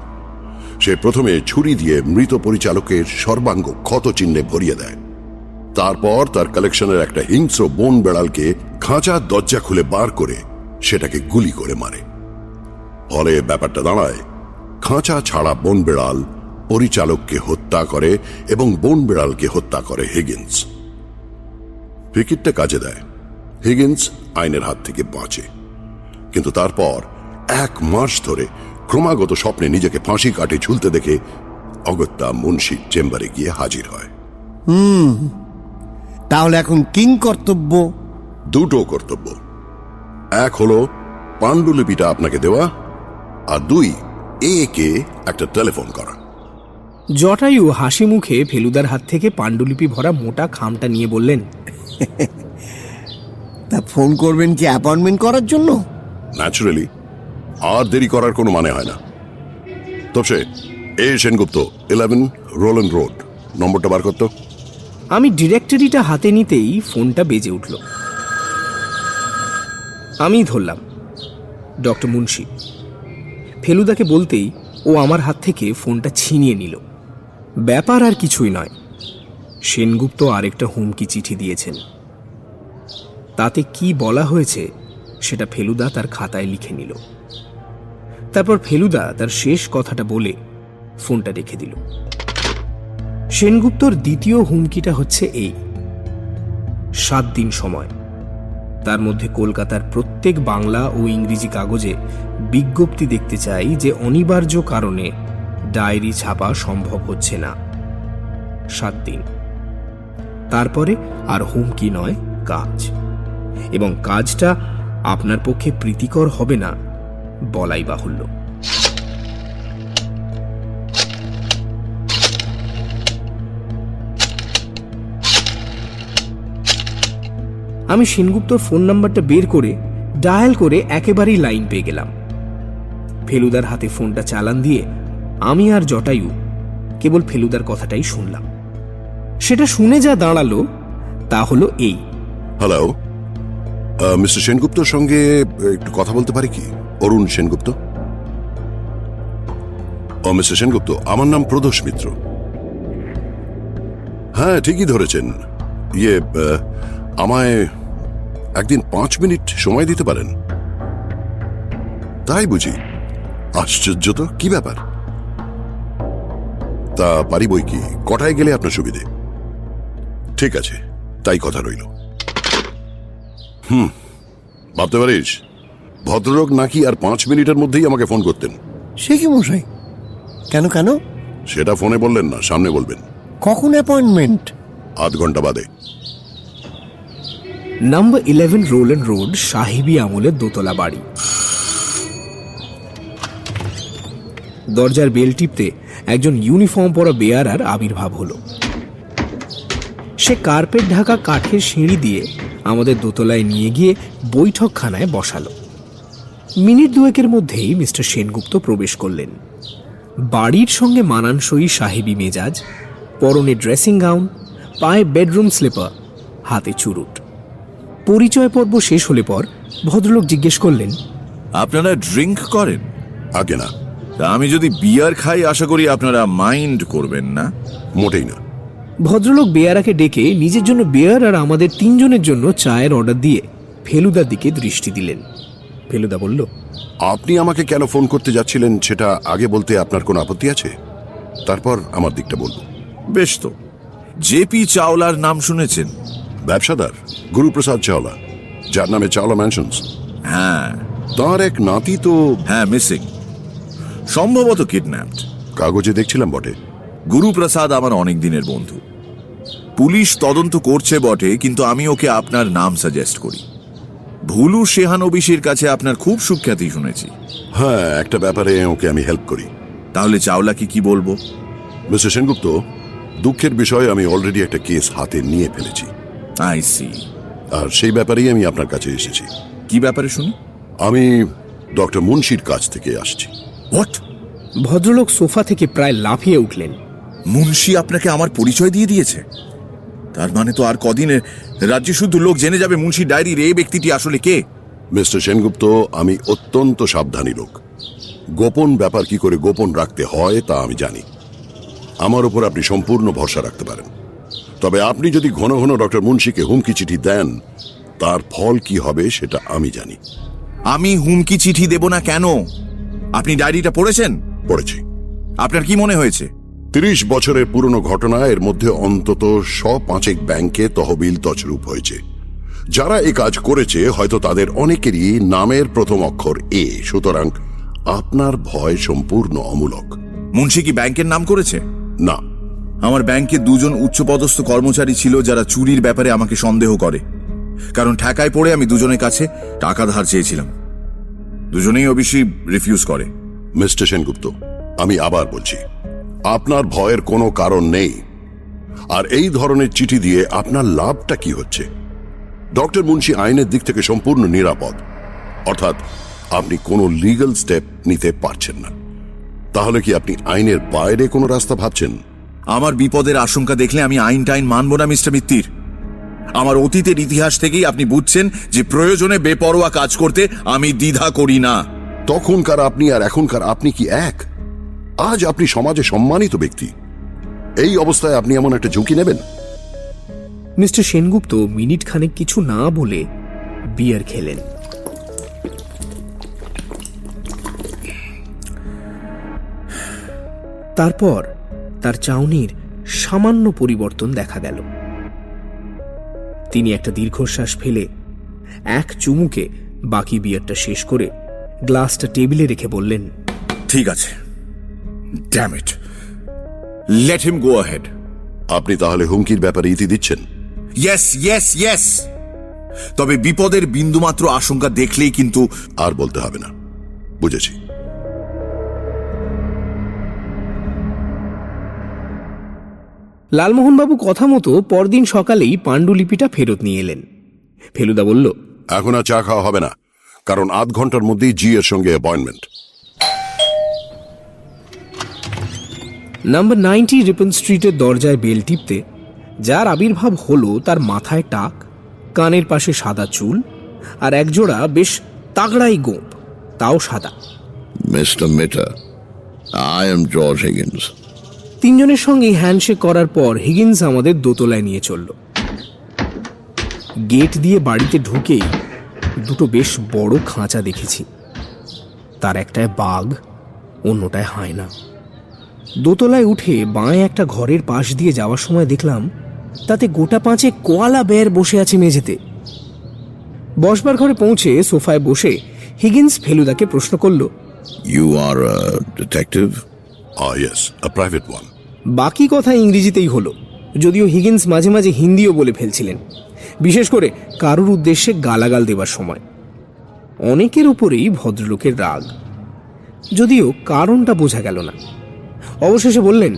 সে প্রথমে ছুরি দিয়ে মৃত পরিচালকের সর্বাঙ্গ ক্ষত চিহ্নে ভরিয়ে দেয়। তারপর তার কালেকশনের একটা হিংস্র বন বেড়ালকে খাঁচা দরজা খুলে বার করে সেটাকে গুলি করে মারে। ফলে ব্যাপারটা দাঁড়ায়, খাঁচা ছাড়া বন বেড়াল পরিচালককে হত্যা করে এবং বন বেড়ালকে হত্যা করে হিগিন্স। ফিকিরটা কাজে দেয়। হিগিন্স আইনের হাত থেকে বাঁচে। কিন্তু তারপর এক মাস ধরে ক্রমাগত স্বপ্নে নিজেকে ফাঁসি কাটে ঝুলতে দেখে অগত্যা মুন্সির চেম্বারে গিয়ে হাজির হয়। হুম। তাহলে এখন কিং কর্তব্য? দুটো কর্তব্য। এক হলো পাণ্ডুলিপিটা আপনাকে দেওয়া আর দুই এ কে একটা টেলিফোন করা। জটায়ু হাসি মুখে ফেলুদার হাত থেকে পাণ্ডুলিপি ভরা মোটা খামটা নিয়ে বললেন তা ফোন করবেন কি অ্যাপয়েন্টমেন্ট করার জন্য? ন্যাচুরালি আর দেরি করার কোনো মানে হয় না। তবে A Sengupta eleven Roland road নম্বরটা বার করতো। আমি ডিরেক্টরিটা হাতে নিতেই ফোনটা বেজে উঠল। আমি ধরলাম, ডক্টর মুন্সি। ফেলুদাকে বলতেই ও আমার হাত থেকে ফোনটা ছিনিয়ে নিল। ব্যাপার আর কিছুই নয়। সেনগুপ্ত আরেকটা হুমকি চিঠি দিয়েছেন। তাতে কি বলা হয়েছে সেটা ফেলুদা তার খাতায় লিখে নিল। তারপর ফেলুদা তার শেষ কথাটা বলে ফোনটা রেখে দিল। সেনগুপ্তর দ্বিতীয় হুমকিটা হচ্ছে এই। সাত দিন সময়। তার মধ্যে কলকাতার প্রত্যেক বাংলা ও ইংরেজি কাগজে বিজ্ঞপ্তি দেখতে চাই যে অনিবার্য কারণে ডায়েরি ছাপা সম্ভব হচ্ছে না। সাত দিন। তারপরে আর হুমকি নয়, কাজ। এবং কাজটা আপনার পক্ষে প্রীতিকর হবে না, বলাই বাহুল্য। আমি সেনগুপ্তর ফোন নাম্বারটা বের করে ডায়াল করে একেবারেই লাইন পেয়ে গেলাম। ফেলুদার হাতে ফোনটা চালান দিয়ে আমি আর জটায়ু কেবল ফেলুদার কথাটাই শুনলাম। সেটা শুনে যা দাঁড়াল তা হলো এই। হ্যালো মিস্টার সেনগুপ্তর সঙ্গে একটু কথা বলতে পারি কি? অরুণ সেনগুপ্ত? ও, মিস্টার সেনগুপ্ত, আমার নাম প্রদোষ মিত্র। হ্যাঁ ঠিকই ধরেছেন। ইয়ে আমায় একদিন পাঁচ মিনিট সময় দিতে পারেন? তাই বুঝি। আশ্চর্য তো কি ব্যাপার? তা পারি বই কি? কটায় গেলে আপনার সুবিধে? ঠিক আছে, তাই কথা রইল। হুম ভাবতে পারিস? ভদ্রলোক নাকি আর পাঁচ মিনিটের মধ্যেই আমাকে ফোন করতেন। সে কি মশাই? কেন কেন? সেটা ফোনে বললেন না সামনে বলবেন। কখন অ্যাপয়েন্টমেন্ট? আধ ঘণ্টা বাদে। নাম্বার ইলেভেন রোলেন রোড সাহেবি আমলের দোতলা বাড়ি। দরজার বেল টিপতে একজন ইউনিফর্ম পরা বেয়ারার আবির্ভাব হলো। সে কার্পেট ঢাকা কাঠের সিঁড়ি দিয়ে আমাদের দোতলায় নিয়ে গিয়ে বৈঠকখানায় বসালো। মিনিট দুয়েকের মধ্যেই মিস্টার সেনগুপ্ত প্রবেশ করলেন। বাড়ির সঙ্গে মানানসই সাহেবি মেজাজ পরনে ড্রেসিং গাউন পায়ে বেডরুম স্লিপার হাতে চুরুট। পরিচয় পর্ব শেষ হলে পর ভদ্রলোক জিজ্ঞেস করলেন আপনারা ড্রিঙ্ক করেন? আগে না। তা আমি যদি বিয়ার খাই আশা করি আপনারা মাইন্ড করবেন না? মোটেই না। ভদ্রলোক বেয়ারাকে ডেকে নিজের জন্য বেয়ার আর আমাদের তিনজনের জন্য চায়ের অর্ডার দিয়ে ফেলুদার দিকে দৃষ্টি দিলেন। ফেলুদা বলল আপনি আমাকে কেন ফোন করতে যাচ্ছিলেন সেটা আগে বলতে আপনার কোনো আপত্তি আছে? তারপর আমার দিকটা বলব। বেশ তো। জেপি চাওলার নাম শুনেছেন? ব্যবসাদার গুরুপ্রসাদ চাওলা যার নামে চাওলা ম্যানশনস হ্যাঁ। তার এক নাতি তো হ্যাঁ মিসিং। সম্ভবত কিডন্যাপড। কাগজে দেখছিলাম বটে। গুরুপ্রসাদ আমার অনেক দিনের বন্ধু। পুলিশ তদন্ত করছে বটে কিন্তু আমি ওকে আপনার নাম সাজেস্ট করি। ভুলু শেহানবিশির কাছে আপনার খুব সুখ্যাতি শুনেছি। হ্যাঁ একটা ব্যাপারে ওকে আমি হেল্প করি। তাহলে চাওলাকে কি বলব? মিস্টার সেনগুপ্ত দুঃখের বিষয়ে আমি অলরেডি একটা কেস হাতে নিয়ে ফেলেছি। আই সি আর সেই ব্যাপারেই আমি আপনার কাছে এসেছি। কি ব্যাপারে শুনি? আমি ডক্টর মুন্সির কাছ থেকে আসছি। হোয়াট ভদ্রলোক সোফা থেকে প্রায় লাফিয়ে উঠলেন। মুন্সি আপনাকে আমার পরিচয় দিয়ে দিয়েছে? তার মানে তো আর কদিনে রাজ্য শুদ্ধ লোক জেনে যাবে মুন্সি ডায়েরির এই ব্যক্তিটি আসলে কে? মিস্টার সেনগুপ্ত আমি অত্যন্ত সাবধানী লোক। গোপন ব্যাপার কি করে গোপন রাখতে হয় তা আমি জানি। আমার উপর আপনি সম্পূর্ণ ভরসা রাখতে পারেন। তবে আপনি যদি ঘন ঘন ডক্টর মুন্সিকে হুমকি চিঠি দেন তার ফল কি হবে সেটা আমি জানি। আমি হুমকি চিঠি দেব না কেন? আপনি ডায়েরিটা পড়েছেন? পড়েছি। আপনার কি মনে হয়েছে? তিরিশ বছরের পুরনো ঘটনা এর মধ্যে অন্তত শ পাঁচেক ব্যাংকে তহবিল তছরূপ হয়েছে। যারা এ কাজ করেছে হয়তো তাদের অনেকেরই নামের প্রথম অক্ষর এ। সুতরাং আপনার ভয় সম্পূর্ণ অমূলক। মুন্সি কি ব্যাংকের নাম করেছে? না। আমার ব্যাংকে দুজন উচ্চপদস্থ কর্মচারী ছিল যারা চুরির ব্যাপারে আমাকে সন্দেহ করে। কারণ ঠেকায় পড়ে আমি দুজনের কাছে টাকা ধার চেয়েছিলাম। দুজনেই অবশ্যই রিফিউজ করে। মিস্টার সেনগুপ্ত আমি আবার বলছি আপনার ভয়ের কোনো কারণ নেই। আর এই ধরনের চিঠি দিয়ে আপনার লাভটা কি হচ্ছে? ডক্টর মুন্সি আইনের দিক থেকে সম্পূর্ণ নিরাপদ। অর্থাৎ আপনি কোনো লিগ্যাল স্টেপ নিতে পারছেন না। তাহলে কি আপনি আইনের বাইরে কোনো রাস্তা ভাবছেন? আমার বিপদের আশঙ্কা দেখলে আমি আইন টাইন মানব না মিস্টার মিত্তির। আমার অতীতের ইতিহাস থেকেই আপনি বুঝছেন যে প্রয়োজনে বেপরোয়া কাজ করতে আমি দ্বিধা করি না। তখনকার আপনি আর এখনকার আপনি কি এক? আজ আপনি সমাজে সম্মানিত ব্যক্তি। এই অবস্থায় আপনি এমন একটা ঝুঁকি নেবেন? মিস্টার সেনগুপ্ত মিনিট খানেক কিছু না বলে বিয়ার খেলেন। তারপর তার চাউনির সামান্য পরিবর্তন দেখা গেল। তিনি একটা দীর্ঘশ্বাস ফেলে এক চুমুকে বাকি বিয়ারটা শেষ করে গ্লাসটা টেবিলে রেখে বললেন ঠিক আছে। Damn it let him go ahead আপনি তাহলে হুমকির ব্যাপারে ইতি দিচ্ছেন? ইয়েস ইয়েস ইয়েস তবে বিপদের বিন্দুমাত্র আশঙ্কা দেখলেই কিন্তু আর বলতে হবে না। বুঝেছি। লালমোহনবাবু কথা মতো পরদিন সকালেই পাণ্ডুলিপিটা ফেরত নিয়ে এলেন। ফেলুদা বলল এখন আর চা খাওয়া হবে না কারণ আধ ঘণ্টার মধ্যেই জি এর সঙ্গে অ্যাপয়েন্টমেন্ট। নাম্বার নাইনটি রিপন স্ট্রিটের দরজায় বেল টিপতে যার আবির্ভাব হলো তার মাথায় টাক কানের পাশে সাদা চুল আর একজোড়া বেশ তাগড়াই গোঁপ তাও সাদা। George Higgins. তিনজনের সঙ্গে হ্যান্ডশেক করার পর হিগিন্স আমাদের দোতলায় নিয়ে চলল। গেট দিয়ে বাড়িতে ঢুকেই দুটো বেশ বড় খাঁচা দেখেছি। তার একটায় বাঘ অন্যটায় হায়না। দোতলায় উঠে বাঁয়ে একটা ঘরের পাশ দিয়ে যাওয়ার সময় দেখলাম তাতে গোটা পাঁচে কোয়ালা বের বসে আছে মেঝেতে। বসবার ঘরে পৌঁছে সোফায় বসে হিগিন্স ফেলুদাকে প্রশ্ন করল ইউ আর প্রাইভেট ওয়ান বাকি কথা ইংরেজিতেই হলো যদিও হিগিন্স মাঝে মাঝে হিন্দিও বলে ফেলছিলেন বিশেষ করে কারুর উদ্দেশ্যে গালাগাল দেবার সময়। অনেকের উপরেই ভদ্রলোকের রাগ যদিও কারণটা বোঝা গেল না। অবশেষে বললেন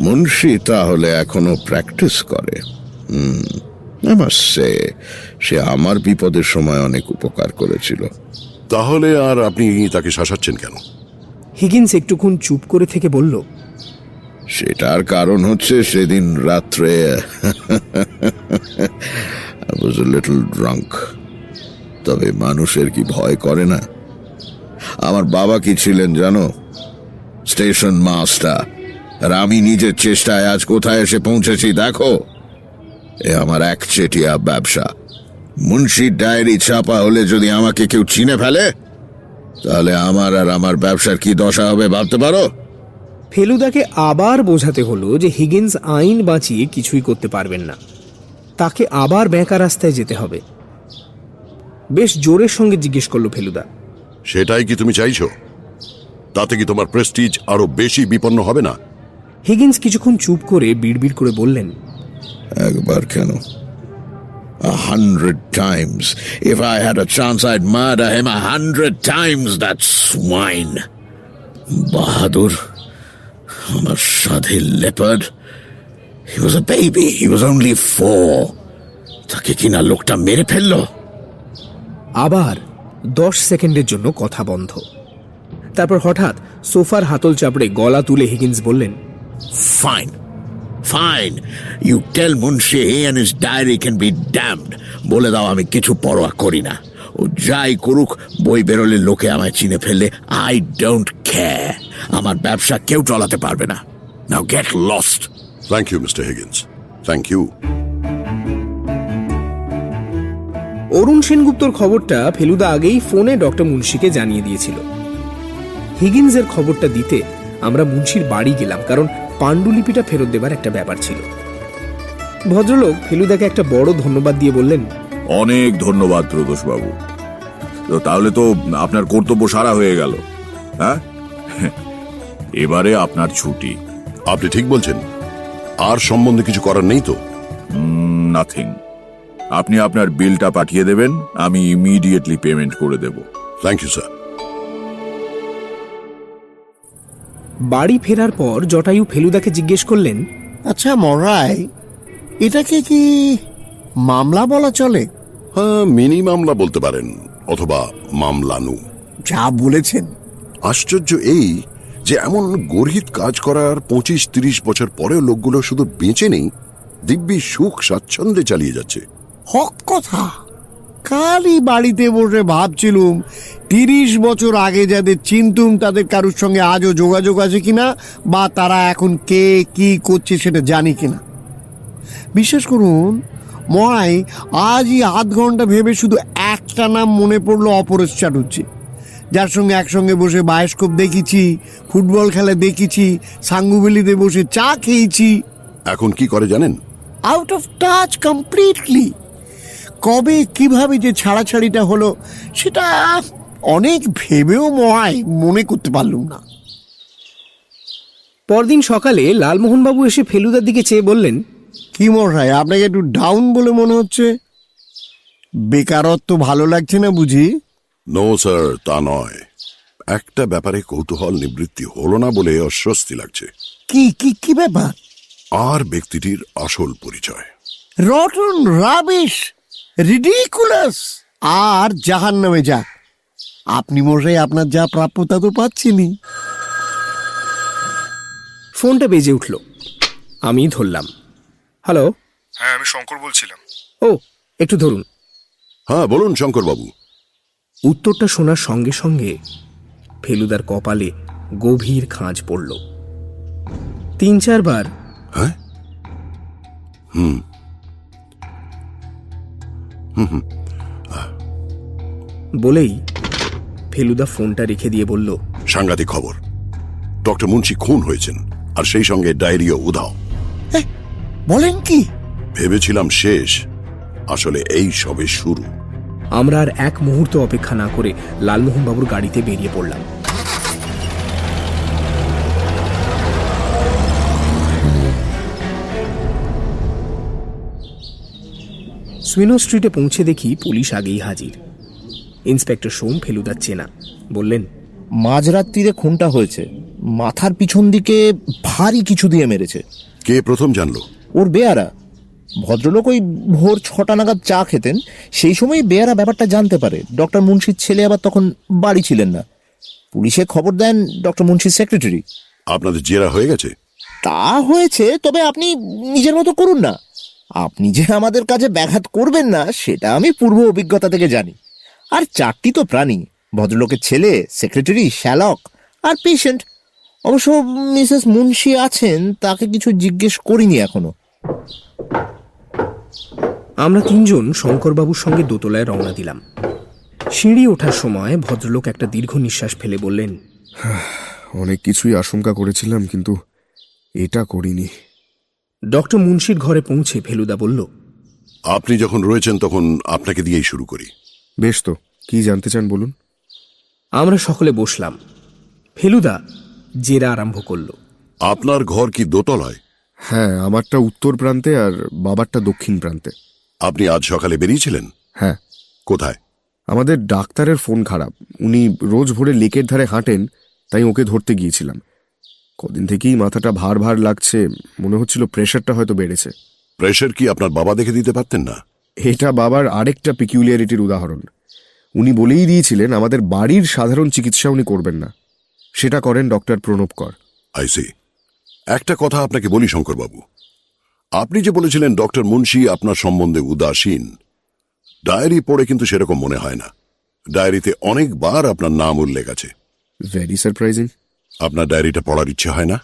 মুন্সি তাহলে এখনও প্র্যাকটিস করে। সে সে আমার বিপদের সময় অনেক উপকার করেছিল। তাহলে আর আপনি তাকে শাসাচ্ছেন কেন? হিগিন্স একটুক্ষণ চুপ করে থেকে বলল সেটার কারণ হচ্ছে সেদিন রাত্রে I was a তবে মানুষের কি ভয় করে না? আমার বাবা কি ছিলেন জানো? Station master. আর আমি নিজের চেষ্টায় আজ কোথায় এসে পৌঁছেছি দেখো। এ আমার একচেটিয়া ব্যবসা। মুন্সির ডায়েরি ছাপা হলে যদি আমাকে কেউ চিনে ফেলে তাহলে আমার আর আমার ব্যবসার কি দশা হবে ভাবতে পারো? ফেলুদাকে আবার বোঝাতে হলো যে হিগিন্স আইন বাঁচিয়ে কিছুই করতে পারবেন না। তাকে আবার বেঁকা রাস্তায় যেতে হবে। বেশ জোরের সঙ্গে জিজ্ঞেস করল ফেলুদা। সেটাই কি তুমি চাইছো? তাতে কি তোমার প্রেস্টিজ আরও বেশি বিপন্ন হবে না হিগিন্স কিছুক্ষণ চুপ করে বিড়বিড় করে বললেন একবার কেন A hundred times. If I had a chance, I'd murder him a hundred times, that swine. Bahadur. আমার সাধে leopard He was a baby. He was only four. তাকে কিনা লোকটা মেরে ফেলল আবার দশ সেকেন্ডের জন্য কথা বন্ধ তারপর হঠাৎ সোফার হাতল চাপড়ে গলা তুলে হিগিন্স বললেন fine Fine. You tell Munshi and his diary can be damned. বলে দাও আমি কিছু পরোয়া করি না। ও যাই করুক বই বেরোলে লোকে আমায় চিনে ফেললে আই ডোন্ট কেয়ার আমার ব্যবসা কেউ চলাতে পারবে না। Now get lost thank you mister Higgins thank you Arun সেনগুপ্তর খবরটা ফেলুদা আগেই ফোনে ডক্টর মুন্সিকে জানিয়ে দিয়েছিল। হিগিন্সের খবরটা দিতে আমরা মুন্সির বাড়ি গেলাম কারণ পাণ্ডুলিপিটা ফেরত দেবার একটা ব্যাপার ছিল। ভদ্রলোক ফেলুদাকে একটা বড় ধন্যবাদ দিয়ে বললেন অনেক ধন্যবাদ প্রদোষ বাবু তো তাহলে তো আপনার কর্তব্য সারা হয়ে গেল হ্যাঁ? এবারে আপনার ছুটি। আপনি ঠিক বলছেন। আর সম্বন্ধে কিছু করার নেই তো? নাথিং আপনি আপনার বিলটা পাঠিয়ে দেবেন আমি ইমিডিয়েটলি পেমেন্ট করে দেব। থ্যাংক ইউ স্যার বাড়ি ফেরার পর জটায়ু ফেলুদাকে জিজ্ঞেস করলেন আচ্ছা মরাই এটাকে কি মামলা বলা চলে? হ্যাঁ মিনি মামলা বলতে পারেন অথবা মামলানু। যা বলেছেন। আশ্চর্য এই যে এমন গর্হিত কাজ করার পঁচিশ তিরিশ বছর পরেও লোকগুলো শুধু বেঁচে নেই দিব্যি সুখ স্বাচ্ছন্দ্যে চালিয়ে যাচ্ছে। হক কথা। কালই বাড়িতে বসে ভাবছিলুম তিরিশ বছর আগে যাদের চিনতুম তাদের কারোর সঙ্গে আজও যোগাযোগ আছে কিনা বা তারা এখন কে কি করছে সেটা জানি কিনা। বিশ্বাস করুন ময় আজই আধ ঘণ্টা ভেবে শুধু একটা নাম মনে পড়ল অপরেশ চাটুর্জি যার সঙ্গে একসঙ্গে বসে বায়োস্কোপ দেখেছি ফুটবল খেলা দেখেছি সাঙ্গুবেলিতে বসে চা খেয়েছি। এখন কি করে জানেন? আউট অফ টাচ কমপ্লিটলি কবে কীভাবে যে ছাড়াছাড়িটা হলো সেটা অনেক ভেবেও মহায় মনে করতে পারলুম না। পরদিন সকালে লালমোহনবাবু এসে ফেলুদার দিকে চেয়ে বললেন কি মশাই আপনাকে একটু ডাউন বলে মনে হচ্ছে? বেকারত্ব ভালো লাগছে না বুঝি? নো স্যার তা নয়। একটা ব্যাপারে কৌতূহল নিবৃত্তি হলো না বলে অস্বস্তি লাগছে। কি কি কি ব্যাপার? আর ব্যক্তিটির আসল পরিচয়। Rotten rubbish! রিডিকুলাস আর জাহান নামে যাক। আপনি মশাই আপনার যা প্রাপ্যতা তো পাচ্ছিনি ফোনটা বেজে উঠল। আমি ধরলাম। হ্যালো? হ্যাঁ আমি শঙ্কর বলছিলাম। ও একটু ধরুন। হ্যাঁ বলুন শঙ্করবাবু। উত্তরটা শোনার সঙ্গে সঙ্গে ফেলুদার কপালে গভীর খাঁজ পড়ল। তিন চারবার। হ্যাঁ? বলেই ফেলুদা ফোনটা রেখে দিয়ে বলল সাংঘাতিক খবর। ডক্টর মুন্সি খুন হয়েছেন আর সেই সঙ্গে ডায়েরিও উধাও। বলেন কি? ভেবেছিলাম শেষ। আসলে এই সবে শুরু। আমরা আর এক মুহূর্ত অপেক্ষা না করে লালমোহনবাবুর গাড়িতে বেরিয়ে পড়লাম। সুইনো স্ট্রিটে পৌঁছে দেখি পুলিশ আগেই হাজির। ইন্সপেক্টর সোম ফেলুদার চেনা। বললেন মাঝরাত্রিরে খুনটা হয়েছে। মাথার পিছন দিকে ভারী কিছু দিয়ে মেরেছে। কে প্রথম জানলো? ওর বেয়ারা। ভদ্রলোক ওই ভোর ছটা নাগাদ চা খেতেন। সেই সময় বেয়ারা ব্যাপারটা জানতে পারে। ডক্টর মুন্সির ছেলে আবার তখন বাড়ি ছিলেন না। পুলিশে খবর দেন ডক্টর মুন্সির সেক্রেটারি। আপনাদের জেরা হয়ে গেছে? তা হয়েছে তবে আপনি নিজের মতো করুন না। আপনি যে আমাদের কাজে ব্যাঘাত করবেন না সেটা আমি পূর্ব অভিজ্ঞতা থেকে জানি। আর চারটি তো প্রাণী ভদ্রলোকের ছেলে সেক্রেটারি শ্যালক আর পেশেন্ট। অবশ্য মিসেস মুন্সি আছেন তাকে কিছু জিজ্ঞেস করিনি এখনও। আমরা তিনজন শঙ্করবাবুর সঙ্গে দোতলায় রওনা দিলাম। সিঁড়ি ওঠার সময় ভদ্রলোক একটা দীর্ঘ নিঃশ্বাস ফেলে বললেন অনেক কিছুই আশঙ্কা করেছিলাম কিন্তু এটা করিনি। ডক্টর মুন্সির ঘরে পৌঁছে ফেলুদা বলল আপনি যখন রয়েছেন তখন আপনাকে দিয়েই শুরু করি। বেশ তো কি জানতে চান বলুন? আমরা সকলে বসলাম। ফেলুদা জেরা আরম্ভ করল আপনার ঘর কি দোতলায়? হ্যাঁ আমারটা উত্তর প্রান্তে আর বাবারটা দক্ষিণ প্রান্তে। আপনি আজ সকালে বেরিয়েছিলেন? হ্যাঁ। কোথায়? আমাদের ডাক্তারের ফোন খারাপ। উনি রোজ ভোরে লেকের ধারে হাঁটেন তাই ওকে ধরতে গিয়েছিলাম। কদিন থেকেই মাথাটা ভার ভার লাগছে মনে হচ্ছিল প্রেশারটা হয়তো বেড়েছে। প্রেশার কি আপনার বাবা দেখে দিতে পারতেন না? এটা বাবার আরেকটা পিকিউলিয়ারিটির উদাহরণ। উনি বলেই দিয়েছিলেন আমাদের বাড়ির সাধারণ চিকিৎসা উনি করবেন না। সেটা করেন ডক্টর প্রণব কর। আইসি একটা কথা আপনাকে বলি শঙ্করবাবু। আপনি যে বলেছিলেন ডক্টর মুন্সি আপনার সম্বন্ধে উদাসীন ডায়েরি পড়ে কিন্তু সেরকম মনে হয় না। ডায়েরিতে অনেকবার আপনার নাম উল্লেখ আছে। ভেরি সারপ্রাইজিং আপনার ডায়েরিটা পড়ার ইচ্ছে হয় না?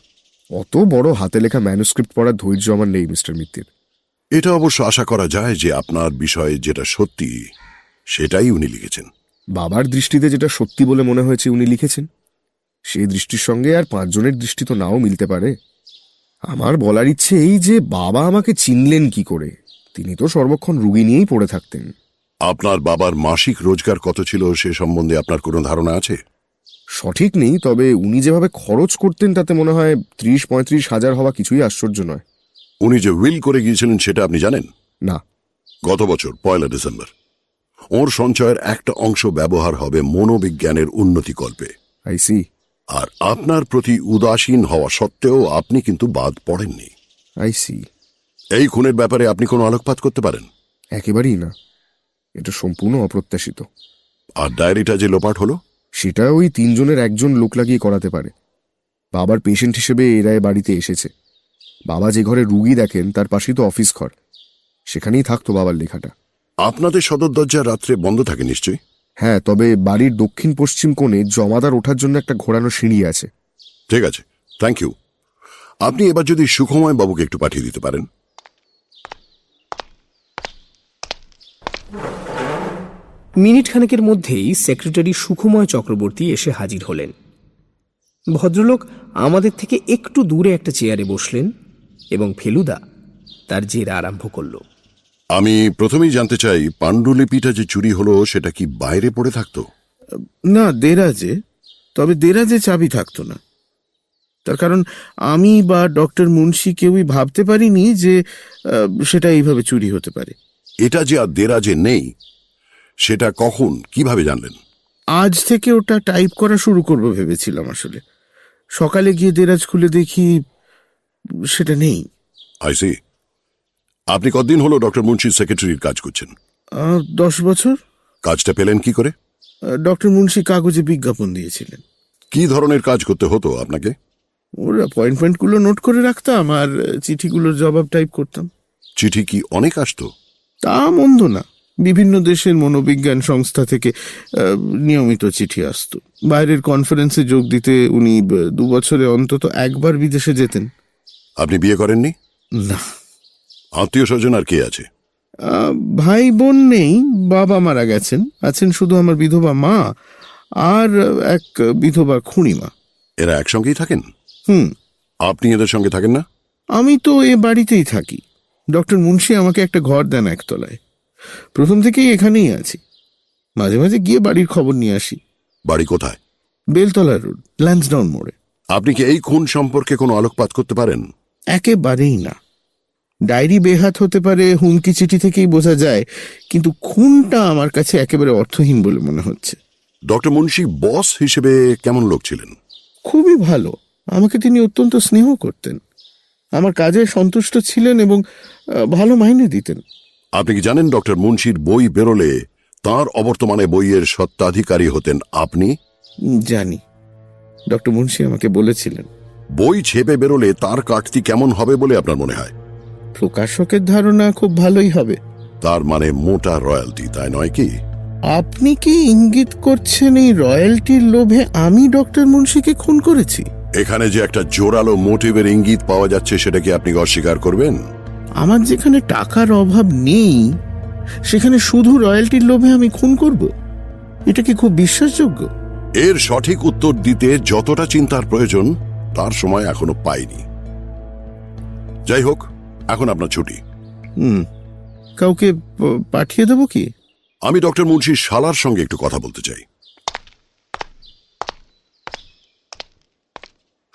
অত বড় হাতে লেখা ম্যানুস্ক্রিপ্ট পড়ার ধৈর্য আমার নেই মিস্টার মিত্তির। এটা অবশ্য আশা করা যায় যে আপনার বিষয়ে যেটা সত্যি সেটাই উনি লিখেছেন। বাবার দৃষ্টিতে যেটা সত্যি বলে মনে হয়েছে উনি লিখেছেন সেই দৃষ্টির সঙ্গে আর পাঁচজনের দৃষ্টি তো নাও মিলতে পারে। আমার বলার ইচ্ছে এই যে বাবা আমাকে চিনলেন কি করে তিনি তো সর্বক্ষণ রুগী নিয়েই পড়ে থাকতেন। আপনার বাবার মাসিক রোজগার কত ছিল সে সম্বন্ধে আপনার কোনো ধারণা আছে? সঠিক নেই তবে উনি যেভাবে খরচ করতেন তাতে মনে হয় ত্রিশ পঁয়ত্রিশ হাজার হওয়া কিছুই আশ্চর্য নয়। উনি যে উইল করে গিয়েছিলেন সেটা আপনি জানেন? না। গত বছর পয়লা ডিসেম্বর। ওর সঞ্চয়ের একটা অংশ ব্যবহার হবে মনোবিজ্ঞানের উন্নতিকল্পে। আই সি আর আপনার প্রতি উদাসীন হওয়া সত্ত্বেও আপনি কিন্তু বাদ পড়েননি। আই সি এই খুনের ব্যাপারে আপনি কোনো আলোকপাত করতে পারেন? একেবারেই না। এটা সম্পূর্ণ অপ্রত্যাশিত। আর ডায়েরিটা যে লোপাট হলো? সেটা ওই তিনজনের একজন লোক লাগিয়ে করাতে পারে। বাবার পেশেন্ট হিসেবে এরায় বাড়িতে এসেছে। বাবা যে ঘরে রুগী দেখেন তার পাশেই তো অফিস ঘর। সেখানেই থাকতো বাবার লেখাটা। আপনাদের সদর দরজা রাত্রে বন্ধ থাকে নিশ্চয়ই? হ্যাঁ তবে বাড়ির দক্ষিণ পশ্চিম কোণে জমাদার ওঠার জন্য একটা ঘোরানো সিঁড়ি আছে। ঠিক আছে থ্যাংক ইউ আপনি এবার যদি সুখময় বাবুকে একটু পাঠিয়ে দিতে পারেন। মিনিট খানেকের মধ্যেই সেক্রেটারি সুখময় চক্রবর্তী এসে হাজির হলেন। ভদ্রলোক আমাদের থেকে একটু দূরে একটা চেয়ারে বসলেন এবং ফেলুদা তার জেরা আরম্ভ করল। আমি প্রথমেই জানতে চাই পাণ্ডুলিপিটা যে চুরি হলো সেটা কি বাইরে পড়ে থাকতো? না দেরাজে। তবে দেরাজে চাবি থাকতো না। তার কারণ আমি বা ডক্টর মুন্সি কেউই ভাবতে পারিনি যে সেটা এইভাবে চুরি হতে পারে। এটা যে আর দেরাজে নেই সেটা কখন কীভাবে জানলেন? আজ থেকে ওটা টাইপ করা শুরু করব ভেবেছিলাম আসলে। সকালে গিয়ে দেরাজ খুলে দেখি সেটা নেই। আইসি আপনি কতদিন হলো ডক্টর মুন্সির সেক্রেটারির কাজ করছেন? দশ বছর। কাজটা পেলেন কি করে? ডক্টর মুন্সি কাগজে বিজ্ঞাপন দিয়েছিলেন। কি ধরনের কাজ করতে হতো আপনাকে? ওর অ্যাপয়েন্টমেন্টগুলো নোট করে রাখতাম আর চিঠিগুলোর জবাব টাইপ করতাম। চিঠি কি অনেক আসতো? তা মন্দ না। বিভিন্ন দেশের মনোবিজ্ঞান সংস্থা থেকে নিয়মিত চিঠি আসতো। বাইরের কনফারেন্সে যোগ দিতে উনি আহ, দু বছরে অন্তত একবার বিদেশে যেতেন। আপনি বিয়ে করেননি? না। আত্মীয় স্বজন আর কে আছে? ভাই বোন নেই বাবা মারা গেছেন আছেন শুধু আমার বিধবা মা আর এক বিধবা খুঁড়িমা। এরা একসঙ্গেই থাকেন? হুম। আপনি এদের সঙ্গে থাকেন না? আমি তো এ বাড়িতেই থাকি। ডক্টর মুন্সি আমাকে একটা ঘর দেন একতলায়। প্রথম থেকেই এখানেই আছি। মাঝে মাঝে গিয়ে বাড়ির খবর নিয়ে আসি। বাড়ি কোথায়? বেলতলা রোড ল্যান্সডাউন মোড়ে। আপনি কি এই খুন সম্পর্কে কোনো আলোকপাত করতে পারেন? একেবারেই না। ডায়েরি বেহাত হতে পারে হুমকি চিঠি থেকেই বোঝা যায় কিন্তু খুনটা আমার কাছে একেবারে অর্থহীন বলে মনে হচ্ছে। ডক্টর মুন্সি বস হিসেবে কেমন লোক ছিলেন? খুবই ভালো। আমাকে তিনি অত্যন্ত স্নেহ করতেন। আমার কাজে সন্তুষ্ট ছিলেন এবং ভালো মাইনে দিতেন। আপনি কি জানেন ডক্টর মুন্সির বই বেরোলে তার অবর্তমানে বইয়ের সত্ত্বাধিকারী হতেন আপনি? জানি। ডক্টর মুন্সি আমাকে বলেছিলেন। বই ছেপে বেরোলে তার কাটতি কেমন হবে বলে আপনার মনে হয়? প্রকাশকের ধারণা খুব ভালোই হবে। তার মানে মোটা রয়্যালটি তাই নয় কি? আপনি কি ইঙ্গিত করছেন এই রয়্যালটির লোভে আমি ডক্টর মুন্সিকে খুন করেছি? এখানে যে একটা জোরালো মোটিভের ইঙ্গিত পাওয়া যাচ্ছে সেটা কি আপনি অস্বীকার করবেন? আমার যেখানে টাকার অভাব নেই সেখানে শুধু রয়্যালটির লোভে আমি খুন করব? এটা কি খুব বিশ্বাসযোগ্য? এর সঠিক উত্তর দিতে যতটা চিন্তার প্রয়োজন তার সময় এখনও পাইনি। যাই হোক এখন আপনার ছুটি। হুম। কাউকে পাঠিয়ে দেবো কি? আমি ডক্টর মুন্সি শালার সঙ্গে একটু কথা বলতে চাই।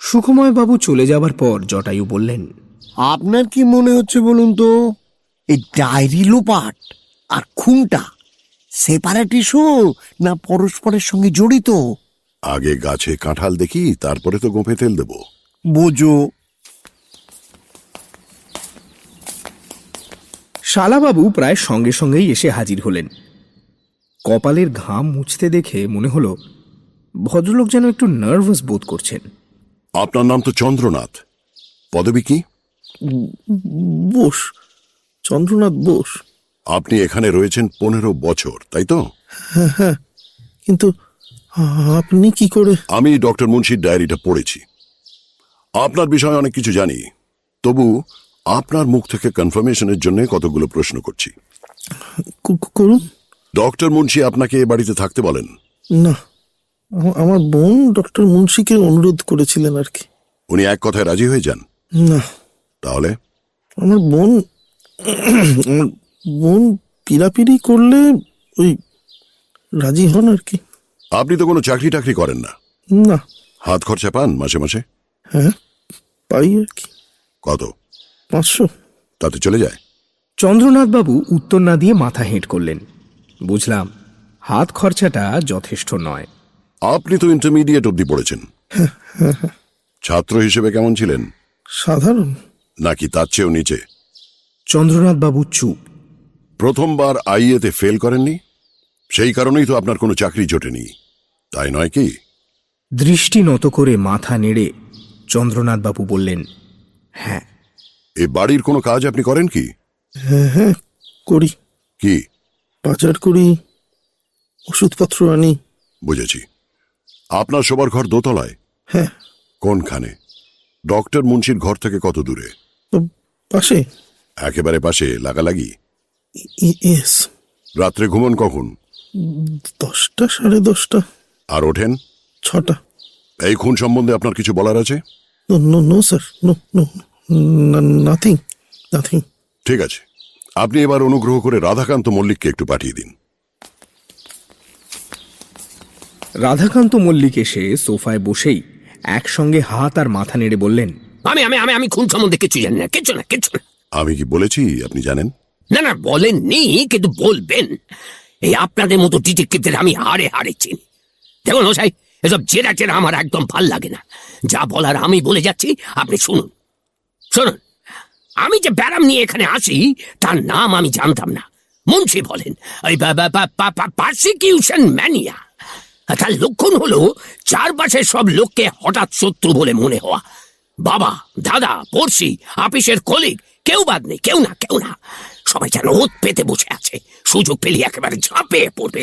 সুখময় বাবু চলে যাবার পর জটায়ু বললেন আপনার কি মনে হচ্ছে বলুন তো? এই ডায়েরি লোপাট আর খুনটা সেপারেট ইস্যু না পরস্পরের সঙ্গে জড়িত? আগে গাছে কাঁঠাল দেখি তারপরে তো গোঁফে তেল দেব। বোঝো। শালাবাবু প্রায় সঙ্গে সঙ্গেই এসে হাজির হলেন। কপালের ঘাম মুছতে দেখে মনে হলো ভদ্রলোক যেন একটু নার্ভাস বোধ করছেন। আপনার নাম তো চন্দ্রনাথ। পদবী কি? বোস চন্দ্রনাথ বোস। আপনি এখানে রয়েছেন পনেরো বছর তাই তো? হ্যাঁ হ্যাঁ। কিন্তু আপনি কি করে? আমি ডক্টর মুন্সির ডায়েরিটা পড়েছি। আপনার বিষয়ে অনেক কিছু জানি। তবু আপনার মুখ থেকে কনফার্মেশনের জন্য কতগুলো প্রশ্ন করছি। করুন। ডক্টর মুন্সি আপনাকে এ বাড়িতে থাকতে বলেন। না আমার বোন ডক্টর মুন্সিকে অনুরোধ করেছিলেন আর কি। উনি এক কথায় রাজি হয়ে যান? না। তাহলে? আমার বোন আমার বোন পিরাপিরি করলে ওই রাজি হন আর কি। আপনি তো কোনো চাকরি টাকরি করেন না। না। হাত খরচা পান মাসে মাসে? হ্যাঁ পাই আর কি। কত? পাঁচশো। তাতে চলে যায়? চন্দ্রনাথবাবু উত্তর না দিয়ে মাথা হেঁট করলেন। বুঝলাম হাত খরচাটা যথেষ্ট নয়। আপনি তো ইন্টারমিডিয়েট অবধি পড়েছেন। ছাত্র হিসেবে কেমন ছিলেন? সাধারণ। নাকি তার চেয়েও নিচে? চন্দ্রনাথবাবু চুপ। প্রথমবার আইএতে ফেল করেননি? সেই কারণেই তো আপনার কোনো চাকরি জোটেনি। তাই নয় কি? দৃষ্টি নত করে মাথা নেড়ে চন্দ্রনাথবাবু বললেন হ্যাঁ। এ বাড়ির কোনো কাজ আপনি করেন কি? হ্যাঁ হ্যাঁ করি। কি? বাজার করি ওষুধপত্র আনি। বুঝেছি। আপনার সবার ঘর দোতলায়? হ্যাঁ। কোনখানে? ডক্টর মুন্সির ঘর থেকে কত দূরে? পাশে? একেবারে পাশে লাগালাগি। ইয়েস। রাত্রে ঘুমন কখন? দশটা সাড়ে দশটা। আর ওঠেন? ছটা। এই খুন সম্বন্ধে আপনার কিছু বলার আছে? No no no sir. No. No nothing. Nothing. ঠিক আছে। আপনি এবার অনুগ্রহ করে রাধাকান্ত মল্লিককে একটু পাঠিয়ে দিন। রাধাকান্ত মল্লিক এসে সোফায় বসেই একসঙ্গে হাত আর মাথা নেড়ে বললেন আমি আমি আমি আমি খুন সম্বন্ধে কিছু জানি না কিছু না কিছু না। আমি কি বলেছি আপনি জানেন? না না বলেননি কিন্তু বলবেন। এই আপনাদের মতো ডিটেকটিভদের আমি হারে হারে চিনি। দেখুন মশাই এসব জেরা জেরা আমার একদম ভালো লাগে না। যা বলার আমি বলে যাচ্ছি আপনি শুনুন। শুনুন আমি যে ব্যারাম নিয়ে এখানে আসি তার নাম আমি জানতাম না। মুন্সি বলেন ওই পার্সিকিউশন ম্যানিয়া তার লক্ষণ হলো চারপাশের সব লোককে হঠাৎ শত্রু বলে মনে হওয়া। বাবা দাদা পড়শি আপিসের কলিগ কেউ বাদ নেই কেউ না কেউ না। সবাই যেন ওত পেতে বসে আছে সুযোগ পেলে একেবারে ঝাঁপিয়ে পড়বে।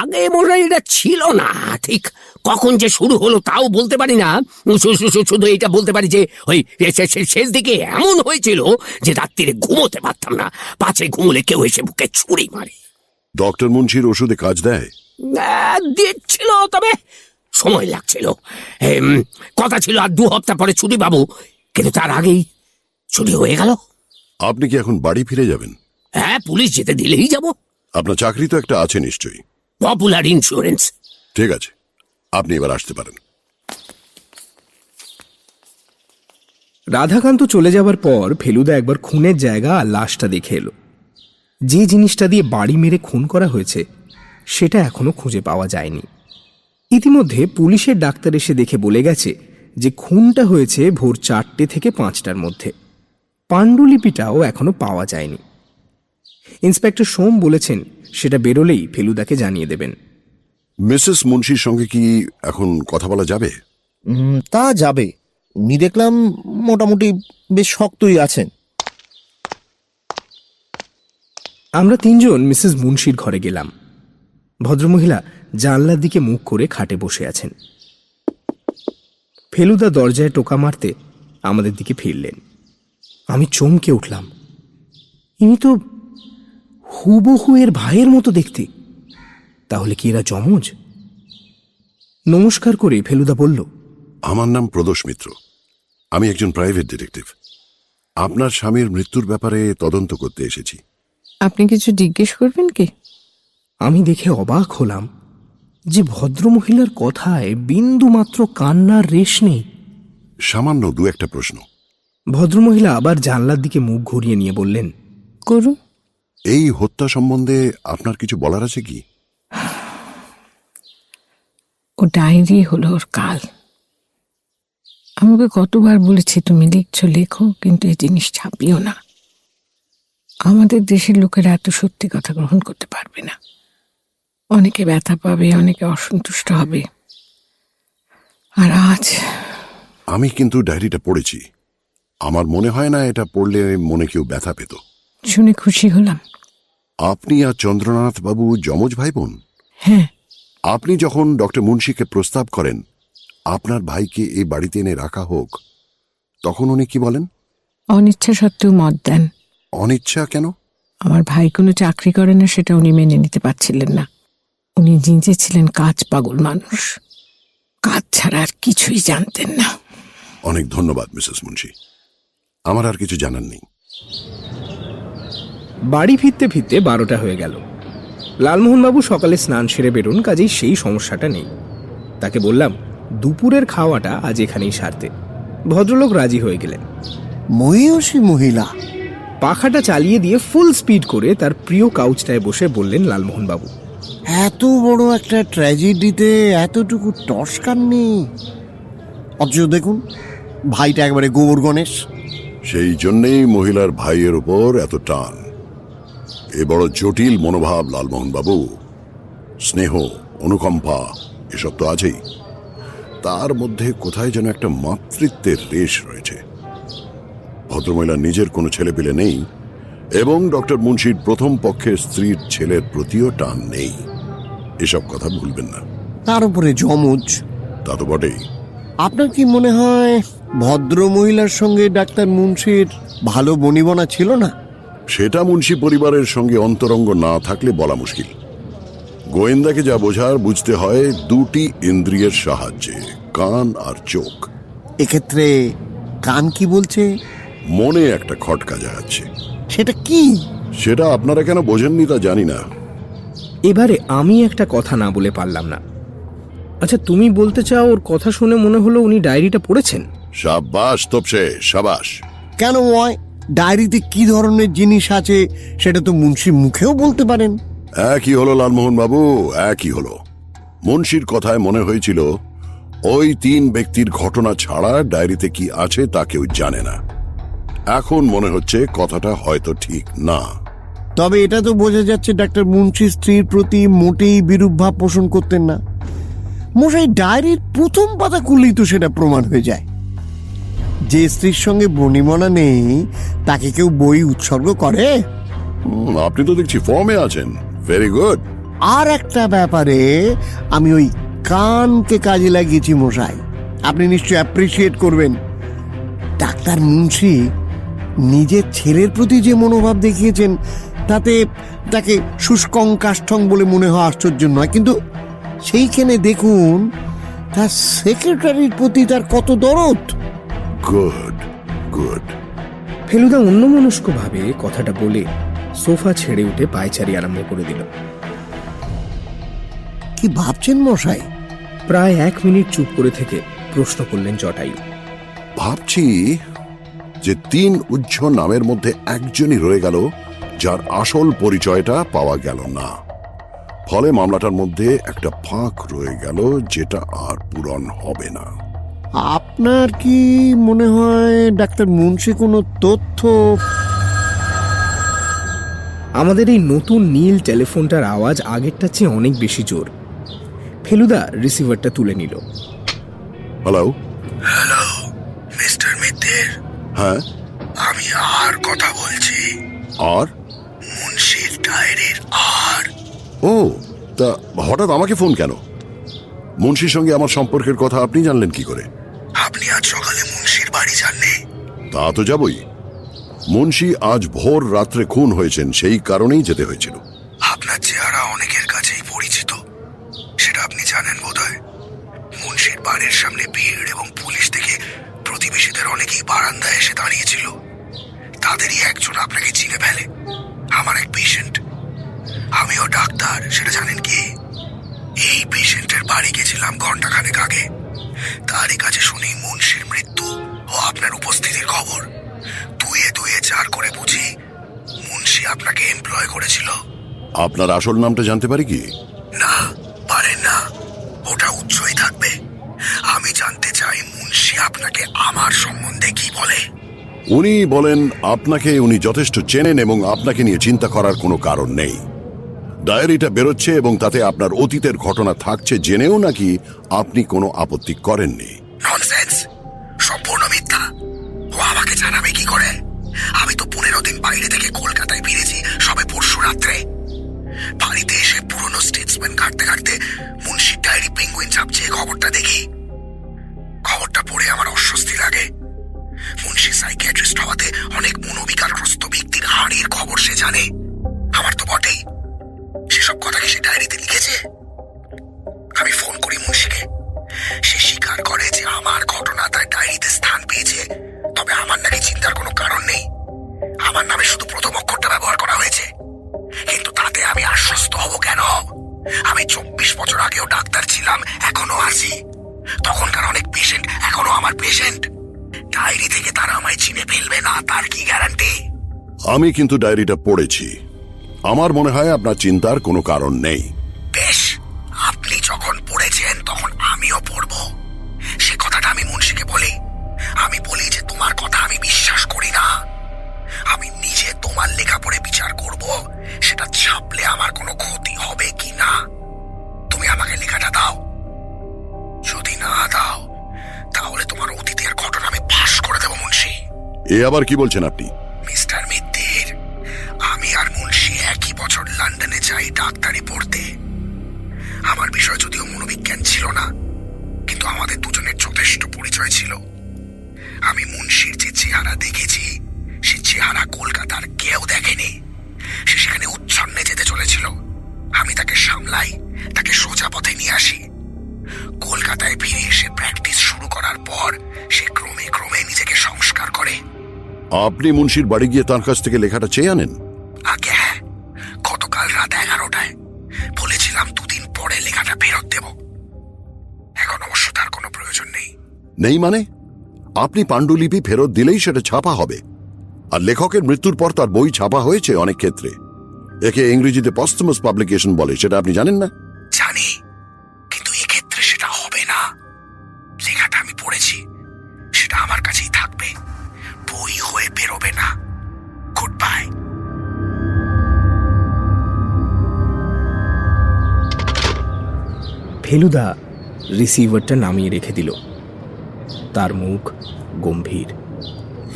আগে মনে হয় এটা ছিল না ঠিক? কখন যে শুরু হলো তাও বলতে পারি না। শুধু এটা বলতে পারি যে ওই শেষ দিকে এমন হয়েছিল যে রাত্রিরে ঘুমোতে পারতাম না। পাছে ঘুমলে কেউ এসে বুকে ছুরি মারে। ডক্টর মুন্সির ওষুধে কাজ দেয়? দিচ্ছিল তবে সময় লাগছিল। এম, কথা ছিল আর দু হপ্তাহ পরে ছুটি পাবো কিন্তু তার আগেই ছুটি হয়ে গেল। আপনি কি এখন বাড়ি ফিরে যাবেন? হ্যাঁ পুলিশ যেতে দিলেই যাব। আপনার চাকরি তো একটা আছে নিশ্চয়ই। পপুলার ইন্স্যুরেন্স ঠিক আছে আপনি এবার আসতে পারেন। রাধাকান্ত চলে যাবার পর ফেলুদা একবার খুনের জায়গা আর লাশটা দেখে এলো। যে জিনিসটা দিয়ে বাড়ি মেরে খুন করা হয়েছে সেটা এখনও খুঁজে পাওয়া যায়নি। ইতিমধ্যে পুলিশের ডাক্তার এসে দেখে বলে গেছে যে খুনটা হয়েছে ভোর চারটে থেকে পাঁচটার মধ্যে। পাণ্ডুলিপিটাও এখনও পাওয়া যায়নি। ইন্সপেক্টর সোম বলেছেন সেটা বেরোলেই ফেলুদাকে জানিয়ে দেবেন। মিসেস মুন্সির সঙ্গে কি এখন কথা বলা যাবে? তা যাবে। উনি দেখলাম মোটামুটি বেশ শক্তই আছেন। আমরা তিনজন মিসেস মুন্সির ঘরে গেলাম। ভদ্রমহিলা জানলার দিকে মুখ করে খাটে বসে আছেন। ফেলুদা দরজায় টোকা মারতে আমাদের দিকে ফিরলেন। আমি চমকে উঠলাম। ইনি তো হুবহু এর ভাইয়ের মতো দেখতে। তাহলে কি এরা জমজ নমস্কার করে ফেলুদা বলল আমার নাম প্রদোষ মিত্র। আমি একজন প্রাইভেট ডিটেকটিভ। আপনার স্বামীর মৃত্যুর ব্যাপারে তদন্ত করতে এসেছি। আপনি কিছু জিজ্ঞেস করবেন কি? আমি দেখে অবাক হলাম। যে ভদ্রমহিলার কথায় বিন্দু মাত্র কান্নার রেশ নেই। সামান্য দু একটা প্রশ্ন। ভদ্রমহিলা আবার জানলার দিকে মুখ ঘুরিয়ে নিয়ে বললেন করুন এই হত্যা সম্বন্ধে আপনার কিছু বলার আছে কি? ও ডায়েরি হলো ওর কাল। আমাকে কতবার বলেছি তুমি লিখছো লেখো কিন্তু এই জিনিস ছাপিও না। আমাদের দেশের লোকেরা এত সত্যি কথা গ্রহণ করতে পারবে না। অনেকে ব্যথা পাবে অনেকে অসন্তুষ্ট হবে। আর আজ আমি কিন্তু ডায়েরিটা পড়েছি। আমার মনে হয় না এটা পড়লে মনে কেউ ব্যথা পেত। শুনে খুশি হলাম। আপনি আর চন্দ্রনাথ বাবু যমজ ভাই বোন হ্যাঁ। আপনি যখন ডক্টর মুন্সিকে প্রস্তাব করেন আপনার ভাইকে এই বাড়িতে এনে রাখা হোক তখন উনি কি বলেন? অনিচ্ছা সত্ত্বেও মত দেন। অনিচ্ছা কেন? আমার ভাই কোনো চাকরি করে না সেটা উনি মেনে নিতে পারছিলেন না। উনি নিজে ছিলেন কাজ পাগল মানুষ। কাজ ছাড়া আর কিছুই জানতেন না। অনেক ধন্যবাদ মিসেস মুন্সি। আমার আর কিছু জানার নেই। বাড়ি ফিরতে ফিরতে বারোটা হয়ে গেল। লালমোহনবাবু সকালে স্নান সেরে বেরোন কাজেই সেই সমস্যাটা নেই। তাকে বললাম দুপুরের খাওয়াটা আজ এখানেই সারতে। ভদ্রলোক রাজি হয়ে গেলেন। মহিষী মহিলা। পাখাটা চালিয়ে দিয়ে ফুল স্পিড করে তার প্রিয় কাউচটায় বসে বললেন লালমোহনবাবু এত বড় একটা ট্র্যাজেডিতে এতটুকু টস্কার নেই। অথচ দেখুন, ভাইটা একবারে গোবর গণেশ। সেই জন্যেই মহিলার ভাইয়ের ওপর এত টান। এ বড় জটিল মনোভাব লালমোহন বাবু স্নেহ, অনুকম্পা, এসব তো আছেই। তার মধ্যে কোথায় যেন একটা মাতৃত্বের রেশ রয়েছে। ভদ্রমহিলার নিজের কোনো ছেলে পেলে নেই এবং ডক্টর মুন্সির প্রথম পক্ষের স্ত্রীর ছেলের প্রতিও টান নেই। এসব কথা ভুলবেন না। তার উপরে যমজ। তা তো বটেই। আপনার কি মনে হয় ভদ্র মহিলার সঙ্গে ডাক্তার মুন্সির ভালো বনিবনা ছিল না? সেটা মুন্সি পরিবারের সঙ্গে অন্তরঙ্গ না থাকলে বলা মুশকিল। গোয়েন্দাকে যা বোঝার বুঝতে হয় দুটি ইন্দ্রিয়ের সাহায্যে কান আর চোখ। এক্ষেত্রে কান কি বলছে? মনে একটা খটকা যাচ্ছে। সেটা কি? সেটা আপনারা কেন বোঝেননি তা জানি না। এবারে আমি একটা কথা না বলে পারলাম না। আচ্ছা তুমি বলতে চাও ওর কথা শুনে মনে হলো উনি ডায়েরিটা পড়েছেন? সাবাস তপসে সাবাস কেন ময়? ডায়েরিতে কি ধরনের জিনিস আছে সেটা তো মুন্সি মুখেও বলতে পারেন। একই হলো লালমোহন বাবু একই হলো। মুন্সির কথায় মনে হয়েছিল ওই তিন ব্যক্তির ঘটনা ছাড়া ডায়েরিতে কি আছে তা কেউ জানে না। এখন মনে হচ্ছে কথাটা হয়তো ঠিক না। তবে এটা তো বোঝা যাচ্ছে ডাক্তার মুন্সি স্ত্রীর প্রতি মোটেই বিরূপ ভাব পোষণ করতেন না। মশাই ডায়েরির প্রথম পাতা খুললেই তো সেটা প্রমাণ হয়ে যায়। যে স্ত্রীর সঙ্গে বনিমনা নেই তাকে কেউ বই উৎসর্গ করে? আপনি তো দেখছি ফর্মে আছেন। ভেরি গুড আর একটা ব্যাপারে আমি ওই কানকে কাজে লাগিয়েছি মশাই। আপনি নিশ্চয়ই অ্যাপ্রিসিয়েট করবেন। ডাক্তার মুন্সি নিজের ছেলের প্রতি যে মনোভাব দেখিয়েছেন তাতে তাকে শুষ্কং কাষ্ঠং বলে মনে হয় আশ্চর্য নয়। কিন্তু সেইখানে দেখুন তার সেক্রেটারির প্রতি তার কত দরদ। গুড গুড ফেলুদা অন্যমনস্কভাবে কথাটা বলে সোফা ছেড়ে উঠে পায়চারি আরম্ভ করে দিল। কি ভাবছেন মশাই? প্রায় এক মিনিট চুপ করে থেকে প্রশ্ন করলেন জটায়ু। ভাবছি যে তিন উজ্জ্ব নামের মধ্যে একজনই রয়ে গেল যার আসল পরিচয়টা পাওয়া গেল না। ফলে মামলাটার মধ্যে একটা ফাঁক রয়ে গেল যেটা আর পূরণ হবে না। আপনার কি মনে হয় ডাক্তার মুন্সি কোনো তথ্য? আমাদের এই নতুন নীল টেলিফোনটার আওয়াজ আগেরটার চেয়ে অনেক বেশি জোর। ফেলুদা রিসিভারটা তুলে নিল। Hello hello mister Mittir. হ্যাঁ? আমি আর কথা বলছি। আর? ডায়েরির আর ও তা হঠাৎ আমাকে ফোন কেন? মুন্সির সঙ্গে আমার সম্পর্কের কথা আপনি জানলেন কি করে? আপনি আজ সকালে মুন্সির বাড়ি যাননি? তা তো যাবই। মুন্সি আজ ভোর রাত্রে খুন হয়েছেন সেই কারণেই যেতে হয়েছিল। আপনার চেহারা অনেকের কাছেই পরিচিত। সেটা আপনি জানেন বোধহয়। মুন্সির বাড়ির সামনে ভিড় এবং পুলিশ থেকে প্রতিবেশীদের অনেকেই বারান্দায় এসে দাঁড়িয়েছিল। তাদেরই একজন আপনাকে চিনে ফেলে। আমার এক পেশেন্ট আমিও ডাক্তার সেটা জানেন কি? এই পেশেন্টের বাড়ি গেছিলাম ঘন্টাখানেক আগে। তারই কাছে শুনি মুন্সির মৃত্যু ও আপনার উপস্থিতির খবর। দুয়ে দুয়ে চার করে বুঝি মুন্সি আপনাকে এমপ্লয় করেছিল। আপনার আসল নামটা জানতে পারি কি? না পারেন না। ওটা উচ্চই থাকবে। আমি জানতে চাই মুন্সি আপনাকে আমার সম্বন্ধে কি বলে। উনি বলেন, আপনাকে উনি যথেষ্ট চেনেন এবং আপনাকে নিয়ে চিন্তা করার কোনো কারণ নেই। ডায়েরিটা বেরোচ্ছে এবং তাতে আপনার অতীতের ঘটনা থাকছে জেনেও নাকি আপনি কোনো আপত্তি করেননি। সম্পূর্ণ মিথ্যা। ও আমাকে জানাবে কি করে? আমি তো পনেরো দিন বাইরে থেকে কলকাতায় সবে পরশু রাত্রে। বাড়িতে এসে পুরনো স্টেটসম্যান মুন্সির ডায়েরি খবরটা দেখি। খবরটা পড়ে আমার অস্বস্তি লাগে। মুন্সি সাইকিয়াট্রিস্ট হওয়াতে অনেক মনোবিকারগ্রস্ত ব্যক্তির হাড়ির খবর সে জানে। আমার তো বটেই। সেসব কথা কি সে ডায়েরিতে লিখেছে? আমি ফোন করি মুন্সিকে। সে স্বীকার করে যে আমার ঘটনা তার ডায়েরিতে স্থান পেয়েছে, তবে আমার নাকি চিন্তার কোনো কারণ নেই। আমার নামে শুধু প্রথম অক্ষরটা ব্যবহার করা হয়েছে। কিন্তু তাতে আমি আশ্বস্ত হব কেন? আমি চব্বিশ বছর আগেও ডাক্তার ছিলাম, এখনও আছি। তখনকার অনেক পেশেন্ট এখনও আমার পেশেন্ট ডায়েরি থেকে তারা আমায় চিনে ফেলবে না, তার কি গ্যারান্টি? আমি কিন্তু ডায়েরিটা পড়েছি। আমার মনে হয় আপনার চিন্তার কোনো কারণ নেই। এ আবার কি বলছেন আপনি? আপনি মুন্সির বাড়ি গিয়ে তার কাছ থেকে লেখাটা চেয়ে আনেন? আগে হ্যাঁ। গতকাল রাত এগারোটায় বলেছিলাম দুদিন পরে লেখাটা ফেরত দেব। এখন অবশ্য তার কোনো প্রয়োজন নেই। নেই মানে? আপনি পাণ্ডুলিপি ফেরত দিলেই সেটা ছাপা হবে। আর লেখকের মৃত্যুর পর তার বই ছাপা হয়েছে অনেক ক্ষেত্রে। একে ইংরেজিতে পস্তমাস পাবলিকেশন বলে সেটা আপনি জানেন না? ফেলুদা রিসিভারটা নামিয়ে রেখে দিল। তার মুখ গম্ভীর।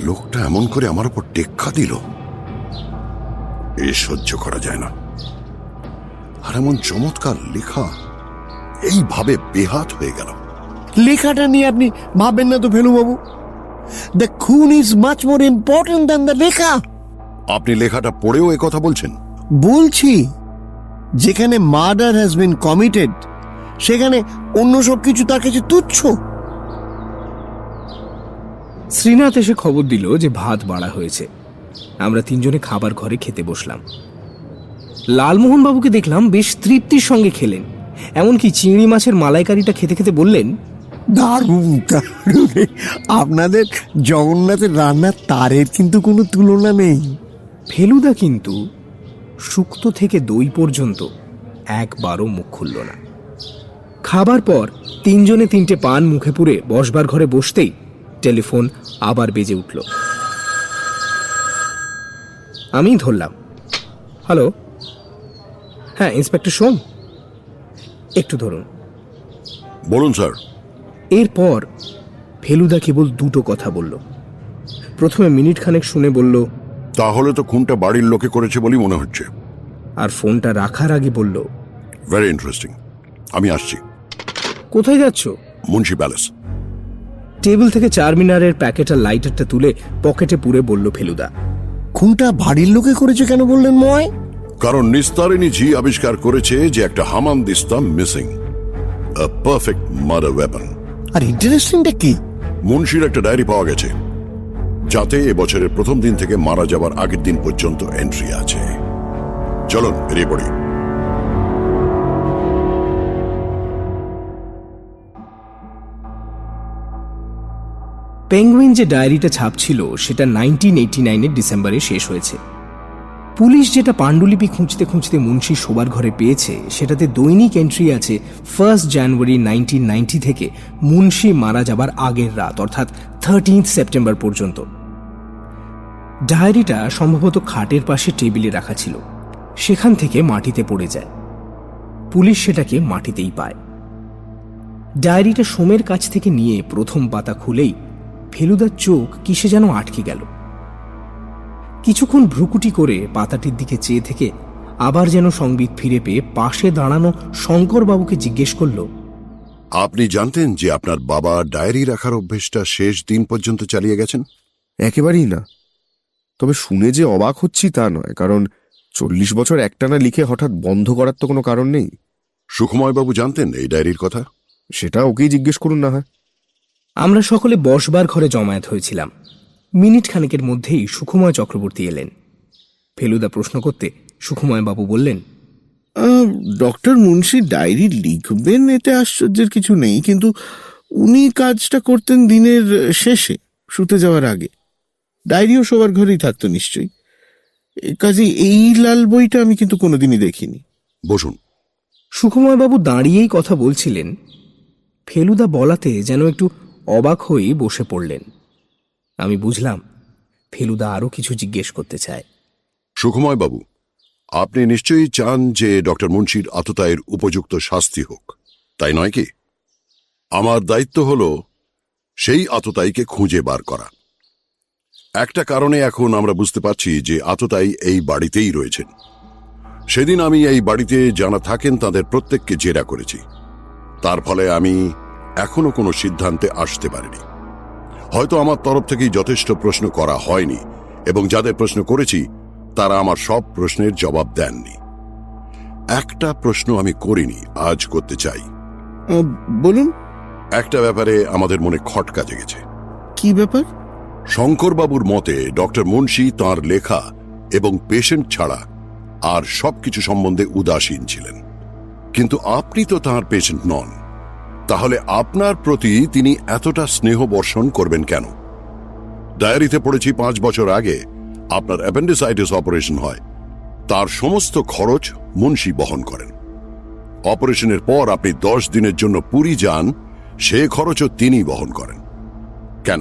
লোকটা এমন করে আমার উপর টেক্কা দিল। এ সহ্য করা যায় না। আর এমন চমৎকার লেখা এইভাবে বেহাত হয়ে গেল। লেখাটা নিয়ে আপনি ভাববেন না তো ফেলুবাবু? দ্য খুন is much more important than the লেখা। আপনি লেখাটা পড়েও এ কথা বলছেন? বলছি যেখানে মার্ডার হ্যাজ বিন কমিটেড সেখানে অন্য সব কিছু তার কাছে তুচ্ছ। শ্রীনাথ এসে খবর দিল যে ভাত বাড়া হয়েছে। আমরা তিনজনে খাবার ঘরে খেতে বসলাম। লালমোহন বাবুকে দেখলাম বেশ তৃপ্তির সঙ্গে খেলেন। এমনকি চিংড়ি মাছের মালাইকারিটা খেতে খেতে বললেন দারুণ দারুণ। আপনাদের জগন্নাথের রান্নার তারের কিন্তু কোনো তুলনা নেই। ফেলুদা কিন্তু শুক্ত থেকে দই পর্যন্ত একবারও মুখ খুলল না। খাবার পর তিনজনে তিনটে পান মুখে পুরে বসবার ঘরে বসতেই টেলিফোন আবার বেজে উঠল। আমি ধরলাম। হ্যালো? হ্যাঁ ইন্সপেক্টর সোম? একটু ধরুন। বলুন স্যার। এরপর ফেলুদা কেবল দুটো কথা বলল। প্রথমে মিনিট খানেক শুনে বলল তাহলে তো খুনটা বাড়ির লোকে করেছে বলেই মনে হচ্ছে। আর ফোনটা রাখার আগে বলল ভেরি ইন্টারেস্টিং আমি আসছি। কোথায় যাচ্ছ? মুন্সি প্যালেস। টেবিল থেকে চার মিনারের প্যাকেট আর লাইটারটা তুলে পকেটে পুরে বলল ফেলুদা। খুনটা বাড়ির লোকে করেছে কেন বললেন ময়? কারণ নিস্তারিণী জি আবিষ্কার করেছে যে একটা হামান দিস্তা missing. A perfect murder weapon আর ইন্টারেস্টিংটা কি? মুন্সির একটা ডায়েরি পাওয়া গেছে। যাতে এবছরের প্রথম দিন থেকে মারা যাবার আগের দিন পর্যন্ত এন্ট্রি আছে। চলুন বেরিয়ে পড়ি। পেঙ্গুইন যে ডায়েরিটা ছাপছিল, সেটা নাইনটিন এইটি নাইনের ডিসেম্বরে শেষ হয়েছে। পুলিশ যেটা পাণ্ডুলিপি খুঁজতে খুঁজতে মুন্সি শোবার ঘরে পেয়েছে, সেটাতে দৈনিক এন্ট্রি আছে ফার্স্ট জানুয়ারি নাইনটিন নাইনটি থেকে মুন্সি মারা যাবার আগের রাত, অর্থাৎ থার্টিন্থ সেপ্টেম্বর পর্যন্ত। ডায়েরিটা সম্ভবত খাটের পাশে টেবিলে রাখা ছিল। সেখান থেকে মাটিতে পড়ে যায়। পুলিশ সেটাকে মাটিতেই পায়। ডায়েরিটা সোমের কাছ থেকে নিয়ে প্রথম পাতা খুলেই ফেলুদার চোখ কিসে যেন আটকে গেল। কিছুক্ষণ ভ্রুকুটি করে পাতাটির দিকে চেয়ে থেকে আবার যেন সংবিত ফিরে পেয়ে পাশে দাঁড়ানো শঙ্করবাবুকে জিজ্ঞেস করল আপনি জানতেন যে আপনার বাবা ডায়েরি রাখার অভ্যেসটা শেষ দিন পর্যন্ত চালিয়ে গেছেন? একেবারেই না। তবে শুনে যে অবাক হচ্ছি তা নয় কারণ চল্লিশ বছর একটানা লিখে হঠাৎ বন্ধ করার তো কোনো কারণ নেই। সুখময়বাবু জানতেন এই ডায়েরির কথা? সেটা ওকেই জিজ্ঞেস করুন না হয়। আমরা সকলে বসবার ঘরে জমায়েত হয়েছিলাম। মিনিট খানেকের মধ্যেই সুখময় চক্রবর্তী এলেন। ফেলুদা প্রশ্ন করতে সুখময় বাবু বললেন ডক্টর মুন্সি ডায়েরি লিখবেন এতে আশ্চর্যের কিছু নেই কিন্তু উনি কাজটা করতেন দিনের শেষে শুতে যাওয়ার আগে। ডায়েরিও সবার ঘরেই থাকতো নিশ্চয়ই। কাজে এই লাল বইটা আমি কিন্তু কোনোদিনই দেখিনি। বসুন। সুখময়বাবু দাঁড়িয়েই কথা বলছিলেন। ফেলুদা বলাতে যেন একটু অবাক হয়েই বসে পড়লেন। আমি বুঝলাম, ফেলুদা আরও কিছু জিজ্ঞেস করতে চায়। সুখময় বাবু, আপনি নিশ্চয়ই চান যে ডক্টর মুন্সির আততায়ের উপযুক্ত শাস্তি হোক, তাই নয় কি? আমার দায়িত্ব হল সেই আততায়ীকে খুঁজে বার করা। একটা কারণে এখন আমরা বুঝতে পারছি যে আততায়ী এই বাড়িতেই রয়েছেন। সেদিন আমি এই বাড়িতে যারা থাকেন তাদের প্রত্যেককে জেরা করেছি। তার ফলে আমি এখনও কোনো সিদ্ধান্তে আসতে পারেনি। হয়তো আমার তরফ থেকেই যথেষ্ট প্রশ্ন করা হয়নি এবং যাদের প্রশ্ন করেছি তারা আমার সব প্রশ্নের জবাব দেননি। একটা প্রশ্ন আমি করিনি আজ করতে চাই। বলুন। একটা ব্যাপারে আমাদের মনে খটকা জেগেছে। কি ব্যাপার? শঙ্করবাবুর মতে ডক্টর মুন্সি তার লেখা এবং পেশেন্ট ছাড়া আর সবকিছু সম্বন্ধে উদাসীন ছিলেন। কিন্তু আপনি তো তাঁর পেশেন্ট নন। তাহলে আপনার প্রতি তিনি এতটা স্নেহ বর্ষণ করবেন কেন? ডায়েরিতে পড়েছি পাঁচ বছর আগে আপনার অ্যাপেন্ডিসাইটিস অপারেশন হয়। তার সমস্ত খরচ মুন্সি বহন করেন। অপারেশনের পর আপনি দশ দিনের জন্য পুরী যান, সে খরচও তিনি বহন করেন। কেন?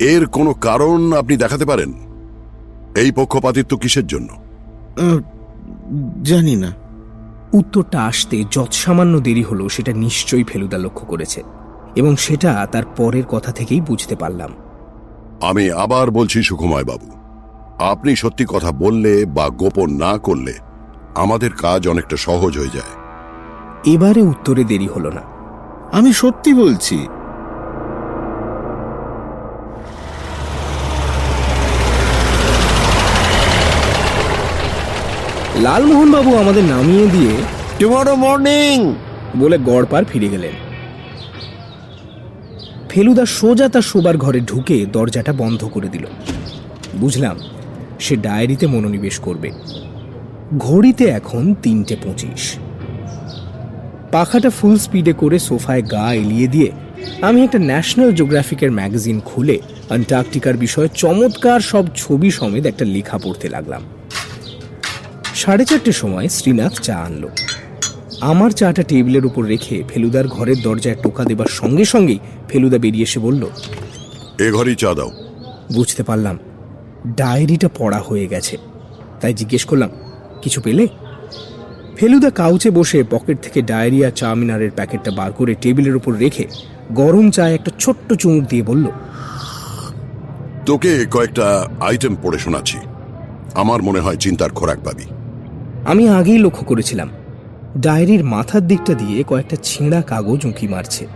এর কোনো কারণ আপনি দেখাতে পারেন? এই পক্ষপাতিত্ব কিসের জন্য? জানি না। উত্তরটা আসতে যত সামান্য দেরি হলো সেটা নিশ্চয়ই ফেলুদা লক্ষ্য করেছে এবং সেটা তার পরের কথা থেকেই বুঝতে পারলাম। আমি আবার বলছি সুকুমায় বাবু আপনি সত্যি কথা বললে বা গোপন না করলে আমাদের কাজ অনেকটা সহজ হয়ে যায়। এবারে উত্তরে দেরি হলো না। আমি সত্যি বলছি লালমোহনবাবু আমাদের নামিয়ে দিয়ে টুমরো মর্নিং বলে গড়পার ফিরে গেলেন। ফেলুদা সোজা তার শোবার ঘরে ঢুকে দরজাটা বন্ধ করে দিল। বুঝলাম সে ডায়েরিতে মনোনিবেশ করবে। ঘড়িতে এখন তিনটে পঁচিশ। পাখাটা ফুল স্পিডে করে সোফায় গা এলিয়ে দিয়ে আমি একটা ন্যাশনাল জিওগ্রাফিকের ম্যাগাজিন খুলে অ্যান্টার্কটিকার বিষয়ে চমৎকার সব ছবি সমেত একটা লেখা পড়তে লাগলাম। সাড়ে চারটের সময় শ্রীনাথ চা আনলো। আমার চাটা টেবিলের উপর রেখে ফেলুদার ঘরের দরজায় টোকা দেবার সঙ্গে সঙ্গেই ফেলুদা বেরিয়ে এসে বলল এ ঘরেই চা দাও। বুঝতে পারলাম। ডায়েরিটা পড়া হয়ে গেছে। তাই জিজ্ঞেস করলাম কিছু পেলে? ফেলুদা কাউচে বসে পকেট থেকে ডায়েরিয়া চাউমিনারের প্যাকেটটা বার করে টেবিলের উপর রেখে গরম চায় একটা ছোট্ট চুমুক দিয়ে বলল তোকে কয়েকটা আইটেম পড়ে শোনাচ্ছি। আমার মনে হয় চিন্তার খোরাক পাবি। আমি আগেই লক্ষ্য করেছিলাম। ডায়েরির মাথার দিকটা দিয়ে কয়েকটা ছেঁড়া কাগজ উঁকি মারছে।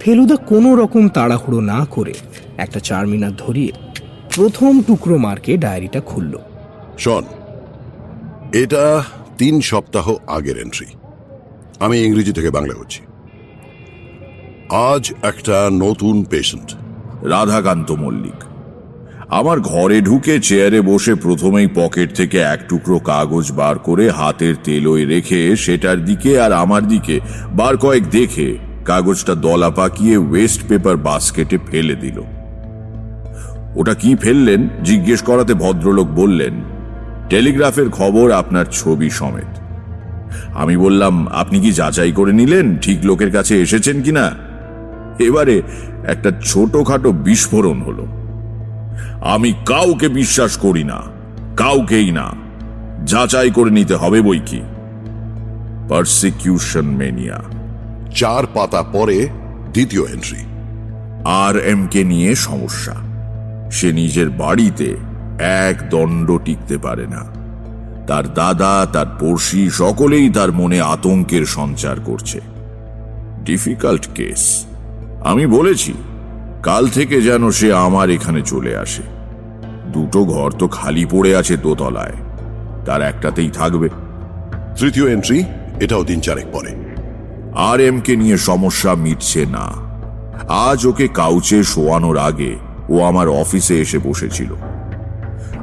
ফেলুদা কোনো রকম তাড়াহুড়ো না করে একটা চারমিনার ধরিয়ে প্রথম টুকরো মার্কে ডায়েরিটা খুলল। শোন, এটা তিন সপ্তাহ আগের এন্ট্রি আমি ইংরেজি থেকে বাংলা করছি। আজ একটা নতুন পেশেন্ট রাধাকান্ত মল্লিক। আমার ঘরে ঢুকে চেয়ারে বসে প্রথমেই পকেট থেকে এক টুকরো কাগজ বার করে হাতের তেলোয় রেখে সেটার দিকে আর আমার দিকে বার কয়েক দেখে কাগজটা দলা পাকিয়ে ওয়েস্ট পেপার বাস্কেটে ফেলে দিল। ওটা কি ফেললেন? জিজ্ঞেস করাতে ভদ্রলোক বললেন, টেলিগ্রাফের খবর আপনার ছবি সমেত। আমি বললাম, আপনি কি যাচাই করে নিলেন? ঠিক লোকের কাছে এসেছেন কিনা? এবারে একটা ছোটখাটো বিস্ফোরণ হলো। আমি কাউকে বিশ্বাস করি না কাউকেই না। যাচাই করে নিতে হবে বই কি? পারসিকিউশন মেনিয়া চার পাতা পরে দ্বিতীয় এন্ট্রি আর এম কে নিয়ে সমস্যা। সে নিজের বাড়িতে এক দণ্ড টিকতে পারে না। তার দাদা তার পড়শি সকলেই তার মনে আতঙ্কের সঞ্চার করছে। ডিফিকাল্ট কেস আমি বলেছি কাল থেকে যেন সে আমার এখানে চলে আসে। দুটো ঘর তো খালি পড়ে আছে দোতলায়। তার একটাতেই থাকবে। তৃতীয় এন্ট্রি এটাও দিন চারেক পরে। আর এম কে নিয়ে সমস্যা মিটছে না। আজ ওকে কাউচে শোয়ানোর আগে ও আমার অফিসে এসে বসেছিল।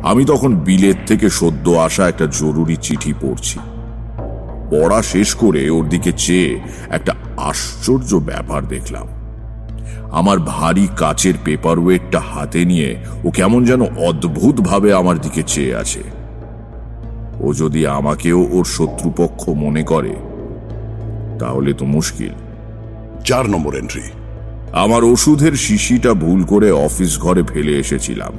আমি তখন বিলেত থেকে সদ্য আসা একটা জরুরি চিঠি পড়ছি। পড়া শেষ করে ওর দিকে চেয়ে একটা আশ্চর্য ব্যাপার দেখলাম। আমার ভারী কাচের পেপার ওয়েটটা হাতে নিয়ে ও কেমন যেন অদ্ভুত ভাবে আমার দিকে চেয়ে আছে। ও যদি আমাকেও ওর শত্রুপক্ষ মনে করে তাহলে তো মুশকিল। চার নম্বর এন্ট্রি আমার ওষুধের শিশিটা ভুল করে অফিস ঘরে ফেলে এসেছিলাম।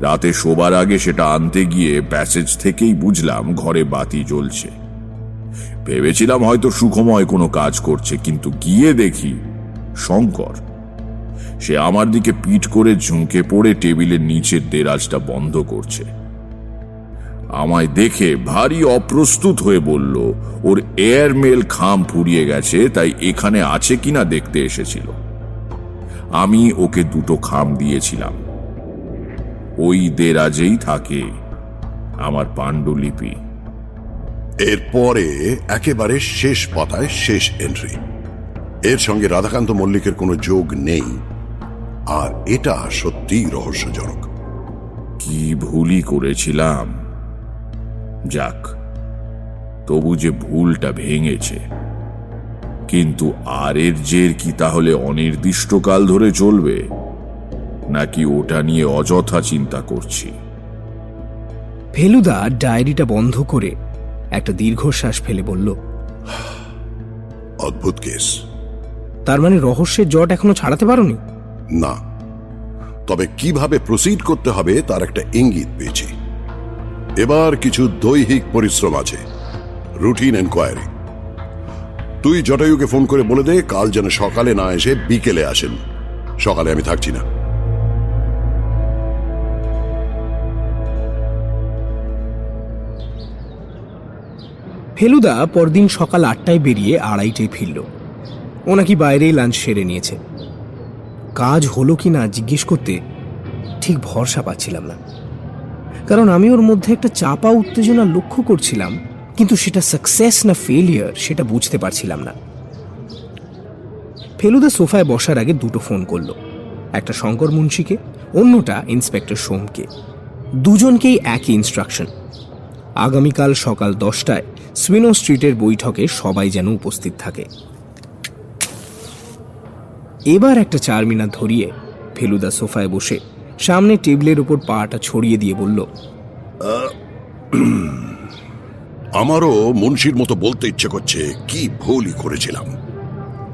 রাতে শোবার আগে সেটা আনতে গিয়ে প্যাসেজ থেকেই বুঝলাম ঘরে বাতি জ্বলছে। ভেবেছিলাম হয়তো সুখময় কোনো কাজ করছে কিন্তু গিয়ে দেখি শঙ্কর। সে আমার দিকে পিঠ করে ঝুঁকে পড়ে টেবিলের নিচের দেরাজটা বন্ধ করছে। আমায় দেখে ভারী অপ্রস্তুত হয়ে বলল, ওর এয়ারমেল খাম ফুরিয়ে গেছে, তাই এখানে আছে কিনা দেখতে এসেছিল। আমি ওকে দুটো খাম দিয়েছিলাম। ওই দেরাজেই থাকে আমার পাণ্ডুলিপি। এরপরে একেবারে শেষ পাতায় শেষ এন্ট্রি এর সঙ্গে রাধাকান্ত মল্লিকের কোনো যোগ নেই। আর এটা সত্যিই রহস্যজনক। কি ভুলই করেছিলাম। যাক তবু যে ভুলটা ভেঙেছে। কিন্তু আর এর জের কি তাহলে অনির্দিষ্টকাল ধরে চলবে? নাকি ওটা নিয়ে অযথা চিন্তা করছি? ফেলুদা ডায়েরিটা বন্ধ করে একটা দীর্ঘশ্বাস ফেলে বলল অদ্ভুত কেস। তার মানে রহস্যের জট এখনও ছাড়াতে পারোনি? না। তবে কীভাবে প্রসিড করতে হবে তার একটা ইঙ্গিত পেয়েছি। এবার কিছু দৈহিক পরিশ্রম আছে। রুটিন এনকোয়ারি তুই জটায়ুকে ফোন করে বলে দে কাল যেন সকালে না এসে বিকেলে আসেন। সকালে আমি থাকছি না। ফেলুদা পরদিন সকাল আটটায় বেরিয়ে আড়াইটায় ফিরল। ও নাকি বাইরেই লাঞ্চ সেরে নিয়েছে। কাজ হলো কি না জিজ্ঞেস করতে ঠিক ভরসা পাচ্ছিলাম না। কারণ আমি ওর মধ্যে একটা চাপা উত্তেজনা লক্ষ্য করছিলাম, কিন্তু সেটা সাকসেস না ফেলিয়ার সেটা বুঝতে পারছিলাম না। ফেলুদা সোফায় বসার আগে দুটো ফোন করল, একটা শঙ্কর মুন্সিকে, অন্যটা ইন্সপেক্টর সোমকে। দুজনকেই একই ইনস্ট্রাকশন আগামীকাল সকাল দশটায় সুইনো স্ট্রিটের বৈঠকে সবাই যেন উপস্থিত থাকে। এবার একটা চার মিনার ধরিয়ে ফেলুদা সোফায় বসে সামনে টেবিলের উপর পাটা ছড়িয়ে দিয়ে বলল আমারও মুন্সির মতো বলতে ইচ্ছে করছে কি ভুলই করেছিলাম।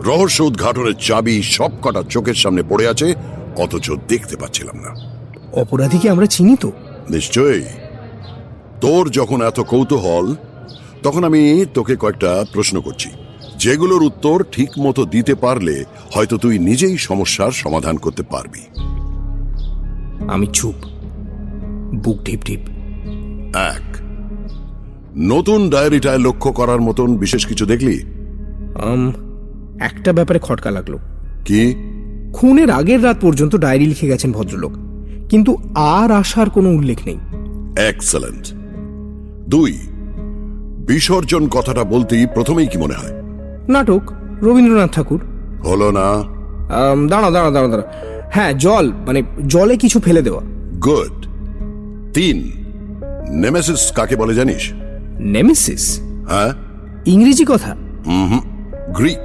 রহস্য উদ্ঘাটনের চাবি সব কটা চোখের সামনে পড়ে আছে অথচ দেখতে পাচ্ছিলাম না। অপরাধীকে আমরা চিনি তো। নিশ্চয়ই। তোর যখন এত কৌতূহল তখন আমি তোকে কয়েকটা প্রশ্ন করছি। যেগুলোর উত্তর ঠিক মতো দিতে পারলে হয়তো তুই নিজেই সমস্যার সমাধান করতে পারবি। আমি চুপ। বুক ঢিপ ঢিপ। এক। নতুন ডায়েরিটায় লক্ষ্য করার মতন বিশেষ কিছু দেখলি? আম, একটা ব্যাপারে খটকা লাগল। কি? খুনের আগের রাত পর্যন্ত ডায়েরি লিখে গেছেন ভদ্রলোক। কিন্তু আর আসার কোনো উল্লেখ নেই। এক্সেলেন্ট দুই বিসর্জন কথাটা বলতেই প্রথমেই কি মনে হয়? নাটক রবীন্দ্রনাথ ঠাকুর। হলো না। আম, দাঁড়াও দাঁড়াও দাঁড়াও দাঁড়াও। হ্যাঁ জল মানে জলে কিছু ফেলে দেওয়া। গুড। তিন নেমেসিস কাকে বলে জানিস? নেমেসিস? হ্যাঁ। ইংরেজি কথা? হুম গ্রিক।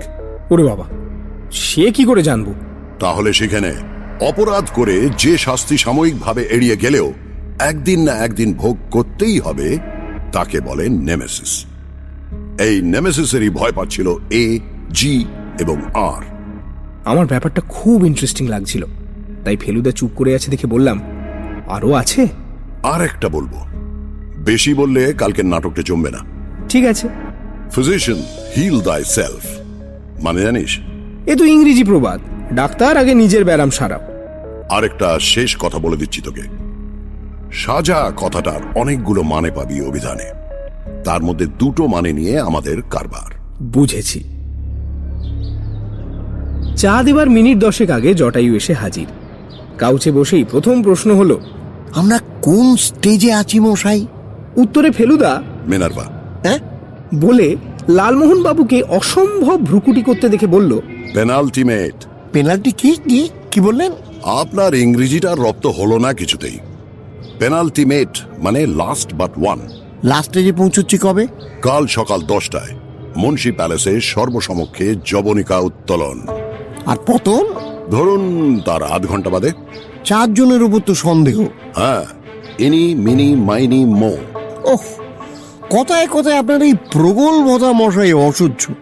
ওরে বাবা সে কি করে জানব? তাহলে সেখানে অপরাধ করে যে শাস্তি সাময়িকভাবে এড়িয়ে গেলেও একদিন না একদিন ভোগ করতেই হবে তাকে বলে নেমেসিস। এই নেমেসিসেরই ভয় পাচ্ছিল এ জি এবং আর আমার ব্যাপারটা খুব ইন্টারেস্টিং লাগছিল। তাই ফেলুদা চুপ করে আছে দেখে বললাম আরও আছে? আর একটা বলব। বেশি বললে কালকের নাটকটা জমবে না। ঠিক আছে। ফিজিশিয়ান হিল দাই সেলফ মানে জানিস? এ তো ইংরেজি প্রবাদ। ডাক্তার আগে নিজের ব্যারাম সারাও। আরেকটা শেষ কথা বলে দিচ্ছি তোকে। সাজা কথাটার অনেকগুলো মানে পাবি অভিধানে। তার মধ্যে দুটো মানে নিয়ে আমাদের কারবার। বুঝেছি। চা দেবার মিনিট দশেক আগে জটায়ু এসে হাজির। কাউচে বসেই প্রথম প্রশ্ন হলো আমরা কোন স্টেজে আছি মশাই? উত্তরে ফেলুদা মেনারবা হ্যাঁ? বলে লালমোহন বাবুকে অসম্ভব ভ্রুকুটি করতে দেখে বলল পেনাল্টিমেট পেনাল্টি কি? কি? কি বললেন? আপনার ইংরেজিটা রপ্ত হলো না কিছুতেই। পেনাল্টিমেট মানে লাস্ট বাট ওয়ান লাস্ট স্টেজে পৌঁছচ্ছি কবে? কাল সকাল দশটায় মুন্সি প্যালেসে সর্বসমক্ষে জবনিকা উত্তোলন। আর পতন? ধরুন তার আধ ঘণ্টা বাদে। চারজনের উপর তো সন্দেহ। হ্যাঁ ইনি মিনি মাইনি মো। ওহ কথায় কথায় আপনার এই প্রবল প্রগল্ভতা মশাই অসহ্য।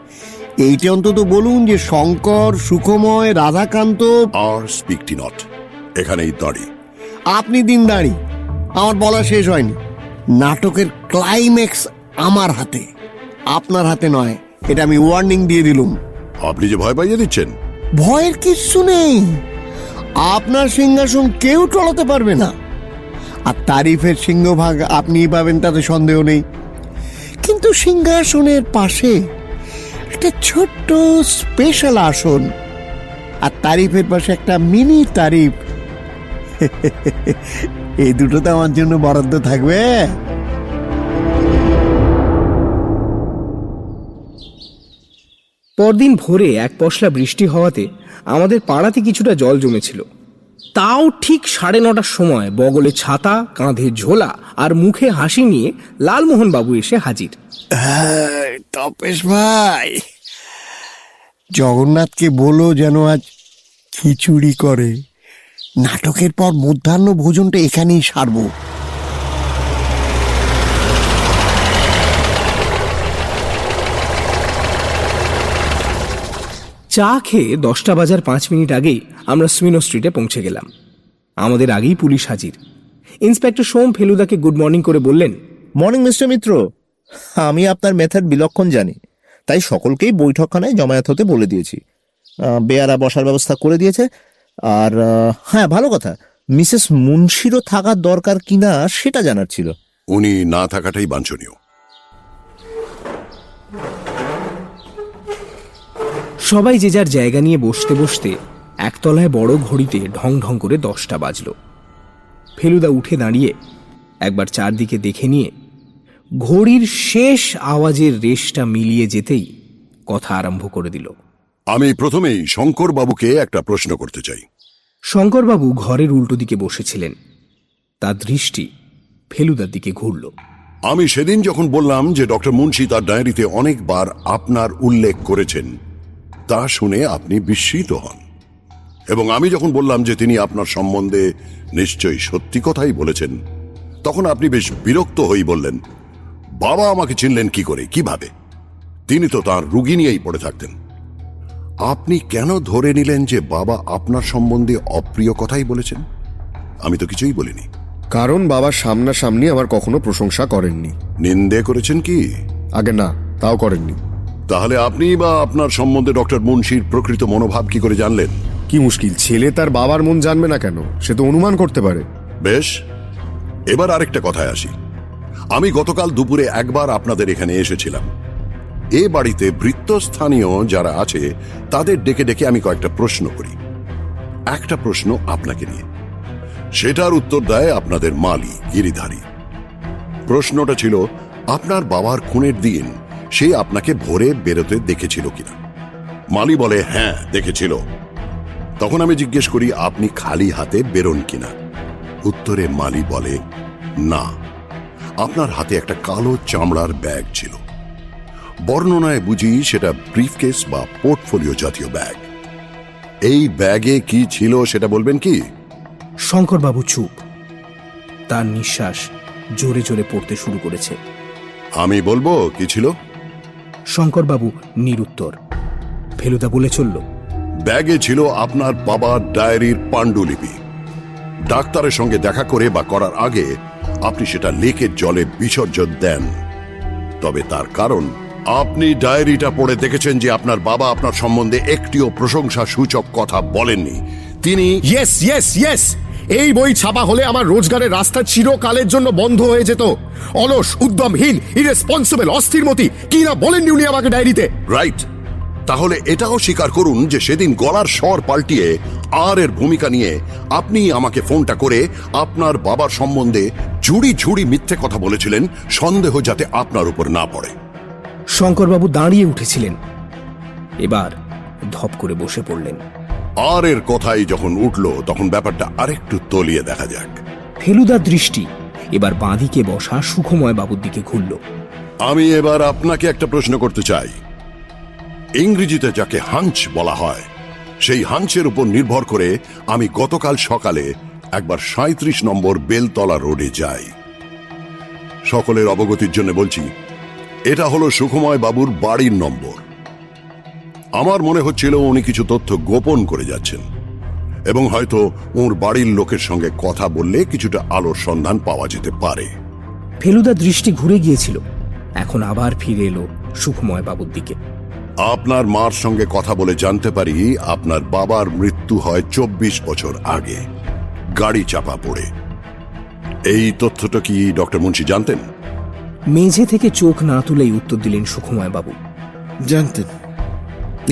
এইটা অন্তত বলুন যে শঙ্কর সুখময় রাধাকান্ত। আর স্পিকটি নট। এখানেই দাঁড়ি। আপনি দিন দাঁড়ি। আমার বলা শেষ হয়নি। নাটকের ক্লাইম্যাক্স আমার হাতে। আপনার হাতে নয় এটা আমি ওয়ার্নিং দিয়ে দিলুম। আপনি যে ভয় পাইয়ে দিচ্ছেন। ভয়ের কিচ্ছু নেই। আপনার সিংহাসন কেউ টলাতে পারবে না। আর তারিফের সিংহভাগ আপনিই পাবেন তাতে সন্দেহ নেই। কিন্তু সিংহাসনের পাশে একটা ছোট্ট স্পেশাল আসন। আর তারিফের পাশে একটা মিনি তারিফ। এই দুটো তো আমার জন্য বরাদ্দ থাকবে। পরদিন ভোরে এক পশলা বৃষ্টি হওয়াতে আমাদের পাড়াতে কিছুটা জল জমেছিল। তাও ঠিক সাড়ে নটার সময় বগলে ছাতা কাঁধে ঝোলা আর মুখে হাসি নিয়ে লালমোহন বাবু এসে হাজির। তপেশ ভাই। জগন্নাথকে বলো যেন আজ খিচুড়ি করে। নাটকের পর মধ্যাহ্ন ভোজনটা এখানেই সারবো। চা খেয়ে দশটা বাজার পাঁচ মিনিট আগেই আমরা সুইনো স্ট্রিটে পৌঁছে গেলাম। আমাদের আগেই পুলিশ হাজির। ইন্সপেক্টর সোম ফেলুদাকে গুড মর্নিং করে বললেন মর্নিং মিস্টার মিত্র। আমি আপনার মেথড বিলক্ষণ জানি তাই সকলকেই বৈঠকখানায় জমায়েত হতে বলে দিয়েছি। বেয়ারা বসার ব্যবস্থা করে দিয়েছে আর হ্যাঁ ভালো কথা। মিসেস মুন্সিরও থাকার দরকার কিনা সেটা জানার ছিল। উনি না থাকাটাই বাঞ্ছনীয়। সবাই যে যার জায়গা নিয়ে বসতে বসতে একতলায় বড় ঘড়িতে ঢং ঢং করে দশটা বাজল। ফেলুদা উঠে দাঁড়িয়ে একবার চারদিকে দেখে নিয়ে ঘড়ির শেষ আওয়াজের রেশটা মিলিয়ে যেতেই কথা আরম্ভ করে দিল। আমি প্রথমেই শঙ্কর বাবুকে একটা প্রশ্ন করতে চাই। শঙ্করবাবু ঘরের উল্টো দিকে বসেছিলেন। তার দৃষ্টি ফেলুদার দিকে ঘুরল। আমি সেদিন যখন বললাম যে ডক্টর মুন্সি তার ডায়েরিতে অনেকবার আপনার উল্লেখ করেছেন তা শুনে আপনি বিস্মিত হন। এবং আমি যখন বললাম যে তিনি আপনার সম্বন্ধে নিশ্চয়ই সত্যি কথাই বলেছেন তখন আপনি বেশ বিরক্ত হয়ে বললেন বাবা আমাকে চিনলেন কি করে? কীভাবে? তিনি তো তার রুগী নিয়েই পড়ে থাকতেন। আপনি কেন ধরে নিলেন যে বাবা আপনার সম্বন্ধে অপ্রিয় কথাই বলেছেন? আমি তো কিছুই বলিনি। কারণ বাবা সামনাসামনি আমার কখনো প্রশংসা করেননি। নিন্দে করেছেন কি? আগে না তাও করেননি। তাহলে আপনি বা আপনার সম্বন্ধে ডক্টর মুন্সির প্রকৃত মনোভাব কি করে জানলেন? কি মুশকিল ছেলে তার বাবার মন জানবে না কেন? সে তো অনুমান করতে পারে। বেশ এবার আরেকটা কথায় আসি। আমি গতকাল দুপুরে একবার আপনাদের এখানে এসেছিলাম। এ বাড়িতে বৃত্তস্থানীয় যারা আছে, তাদের ডেকে ডেকে আমি কয়েকটা প্রশ্ন করি। একটা প্রশ্ন আপনাকে নিয়ে। সেটার উত্তর দেয় আপনাদের মালি গিরিধারী। প্রশ্নটা ছিল, আপনার বাবার খুনের দিন সে আপনাকে ভোরে বেরোতে দেখেছিল কিনা? মালি বলে হ্যাঁ দেখেছিল। তখন আমি জিজ্ঞেস করি, আপনি খালি হাতে বেরোন কিনা? উত্তরে মালি বলে, না। আপনার হাতে একটা কালো চামড়ার ব্যাগ ছিল। বর্ণনায় বুঝি সেটা ব্রিফকেস বা পোর্টফোলিও জাতীয় ব্যাগ। এই ব্যাগে কি ছিল সেটা বলবেন কি? শঙ্করবাবু চুপ। তার নিঃশ্বাস জোরে জোরে পড়তে শুরু করেছে। আমি বলব কি ছিল? শঙ্করবাবু নিরুত্তর। ফেলুদা বলে চলল ব্যাগে ছিল আপনার বাবার ডায়েরির পাণ্ডুলিপি। ডাক্তারের সঙ্গে দেখা করে বা করার আগে আপনি সেটা লেকের জলে বিসর্জন দেন। তবে তার কারণ আপনি ডায়েরিটা পড়ে দেখেছেন যে আপনার বাবা আপনার সম্বন্ধে একটিও প্রশংসা সূচক কথা বলেননি। তিনি ইয়েস ইয়েস ইয়েস এই বই ছাপা হলে আমার রোজগারের রাস্তা চিরকালের জন্য বন্ধ হয়ে যেত। অলস উদ্যমহীন ইরেসপন্সিবল অস্থিরমতি কি না বলেননি উনি আমাকে ডায়েরিতে? রাইট তাহলে এটাও স্বীকার করুন যে সেদিন গলার স্বর পাল্টিয়ে আর এর ভূমিকা নিয়ে আপনি আমাকে ফোনটা করে আপনার বাবার সম্বন্ধে ঝুড়ি ঝুড়ি মিথ্যে কথা বলেছিলেন সন্দেহ যাতে আপনার উপর না পড়ে। শঙ্করবাবু দাঁড়িয়ে উঠেছিলেন। এবার ধপ করে বসে পড়লেন। আর এর কথাই যখন উঠল তখন ব্যাপারটা আরেকটু তলিয়ে দেখা যাক। ফেলুদার দৃষ্টি এবার বাঁদিকে বসা সুখময় বাবুর দিকে ঘুরল। আমি এবার আপনাকে একটা প্রশ্ন করতে চাই। ইংরেজিতে যাকে হাঞ্চ বলা হয় সেই হাঞ্চের উপর নির্ভর করে আমি গতকাল সকালে একবার সাঁত্রিশ নম্বর বেলতলা রোডে যাই। সকলের অবগতির জন্য বলছি এটা হলো সুখময় বাবুর বাড়ির নম্বর। আমার মনে হচ্ছিল উনি কিছু তথ্য গোপন করে যাচ্ছেন এবং হয়তো ওর বাড়ির লোকের সঙ্গে কথা বললে কিছুটা আলোর সন্ধান পাওয়া যেতে পারে। ফেলুদা দৃষ্টি ঘুরে গিয়েছিল এখন আবার ফিরে এলো সুখময় বাবুর দিকে। আপনার মার সঙ্গে কথা বলে জানতে পারি আপনার বাবার মৃত্যু হয় চব্বিশ বছর আগে। গাড়ি চাপা পড়ে। এই তথ্যটা কি ডক্টর মুন্সি জানতেন? মেঝে থেকে চোখ না তুলেই উত্তর দিলেন সুখময় বাবু জানতেন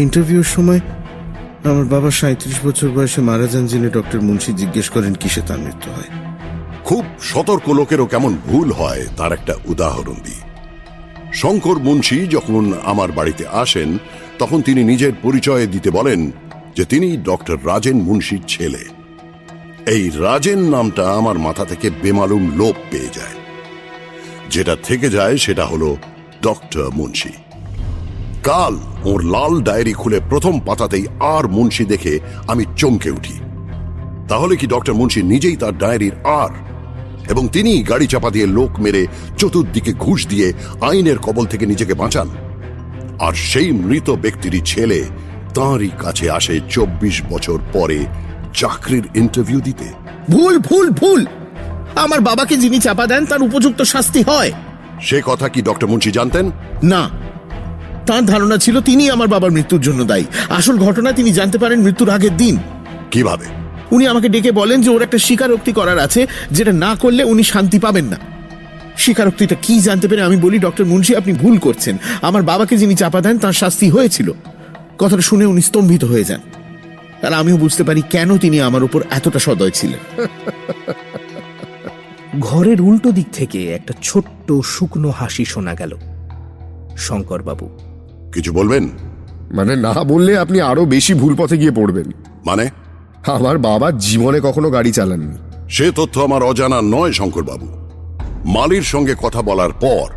ইন্টারভিউর সময় আমার বাবা সাঁত্রিশ বছর বয়সে মারা যান জেনে ডক্টর মুন্সি জিজ্ঞেস করেন কিসে তার মৃত্যু হয়? খুব সতর্ক লোকেরও কেমন ভুল হয় তার একটা উদাহরণ দিই। শঙ্কর মুন্সি যখন আমার বাড়িতে আসেন তখন তিনি নিজের পরিচয় দিতে বলেন যে তিনি ডক্টর রাজেন মুন্সির ছেলে। এই রাজেন নামটা আমার মাথা থেকে বেমালুম লোপ পেয়ে যায়। যেটা থেকে যায় সেটা হলো ডক্টর মুন্সি। কাল ওর লাল ডায়েরি খুলে প্রথম পাতাতেই আর মুন্সি দেখে আমি চমকে উঠি। তাহলে কি ডক্টর মুন্সি নিজেই তার ডায়েরির আর? এবং তিনি গাড়ি চাপা দিয়ে লোক মেরে চতুর্দিকে ঘুষ দিয়ে আইনের কবল থেকে নিজেকে বাঁচান? আর সেই মৃত ব্যক্তিরই ছেলে তাঁরই কাছে আসে চব্বিশ বছর পরে চাকরির ইন্টারভিউ দিতে। ভুল ভুল ভুল! আমার বাবাকে যিনি চাপা দেন তার উপযুক্ত শাস্তি হয়। সে কথা কি ডক্টর মুন্সি জানতেন? না। তার ধারণা ছিল তিনি আমার বাবার মৃত্যুর জন্য দায়ী। আসল ঘটনা তিনি জানতে পারেন মৃত্যুর আগের দিন। কীভাবে? উনি আমাকে ডেকে বলেন যে ওর একটা স্বীকারোক্তি করার আছে যেটা না করলে উনি শান্তি পাবেন না। স্বীকারোক্তিটা কি জানতে পেরে আমি বলি ডক্টর মুন্সি আপনি ভুল করছেন। আমার বাবাকে যিনি চাপা দেন তার শাস্তি হয়েছিল। কথাটা শুনে উনি স্তম্ভিত হয়ে যান। আর আমিও বুঝতে পারি কেন তিনি আমার উপর এতটা সদয় ছিলেন। ঘরের উল্টো দিক থেকে একটা ছোট্ট শুকনো হাসি শোনা গেল। শঙ্করবাবু। কিছু বলবেন? মানে না বললে আপনি আরও বেশি ভুল পথে গিয়ে পড়বেন। মানে? আমার বাবা জীবনে কখনো গাড়ি চালাননি। সে তথ্য আমার অজানা নয় শঙ্করবাবু। মালির সঙ্গে কথা বলার পর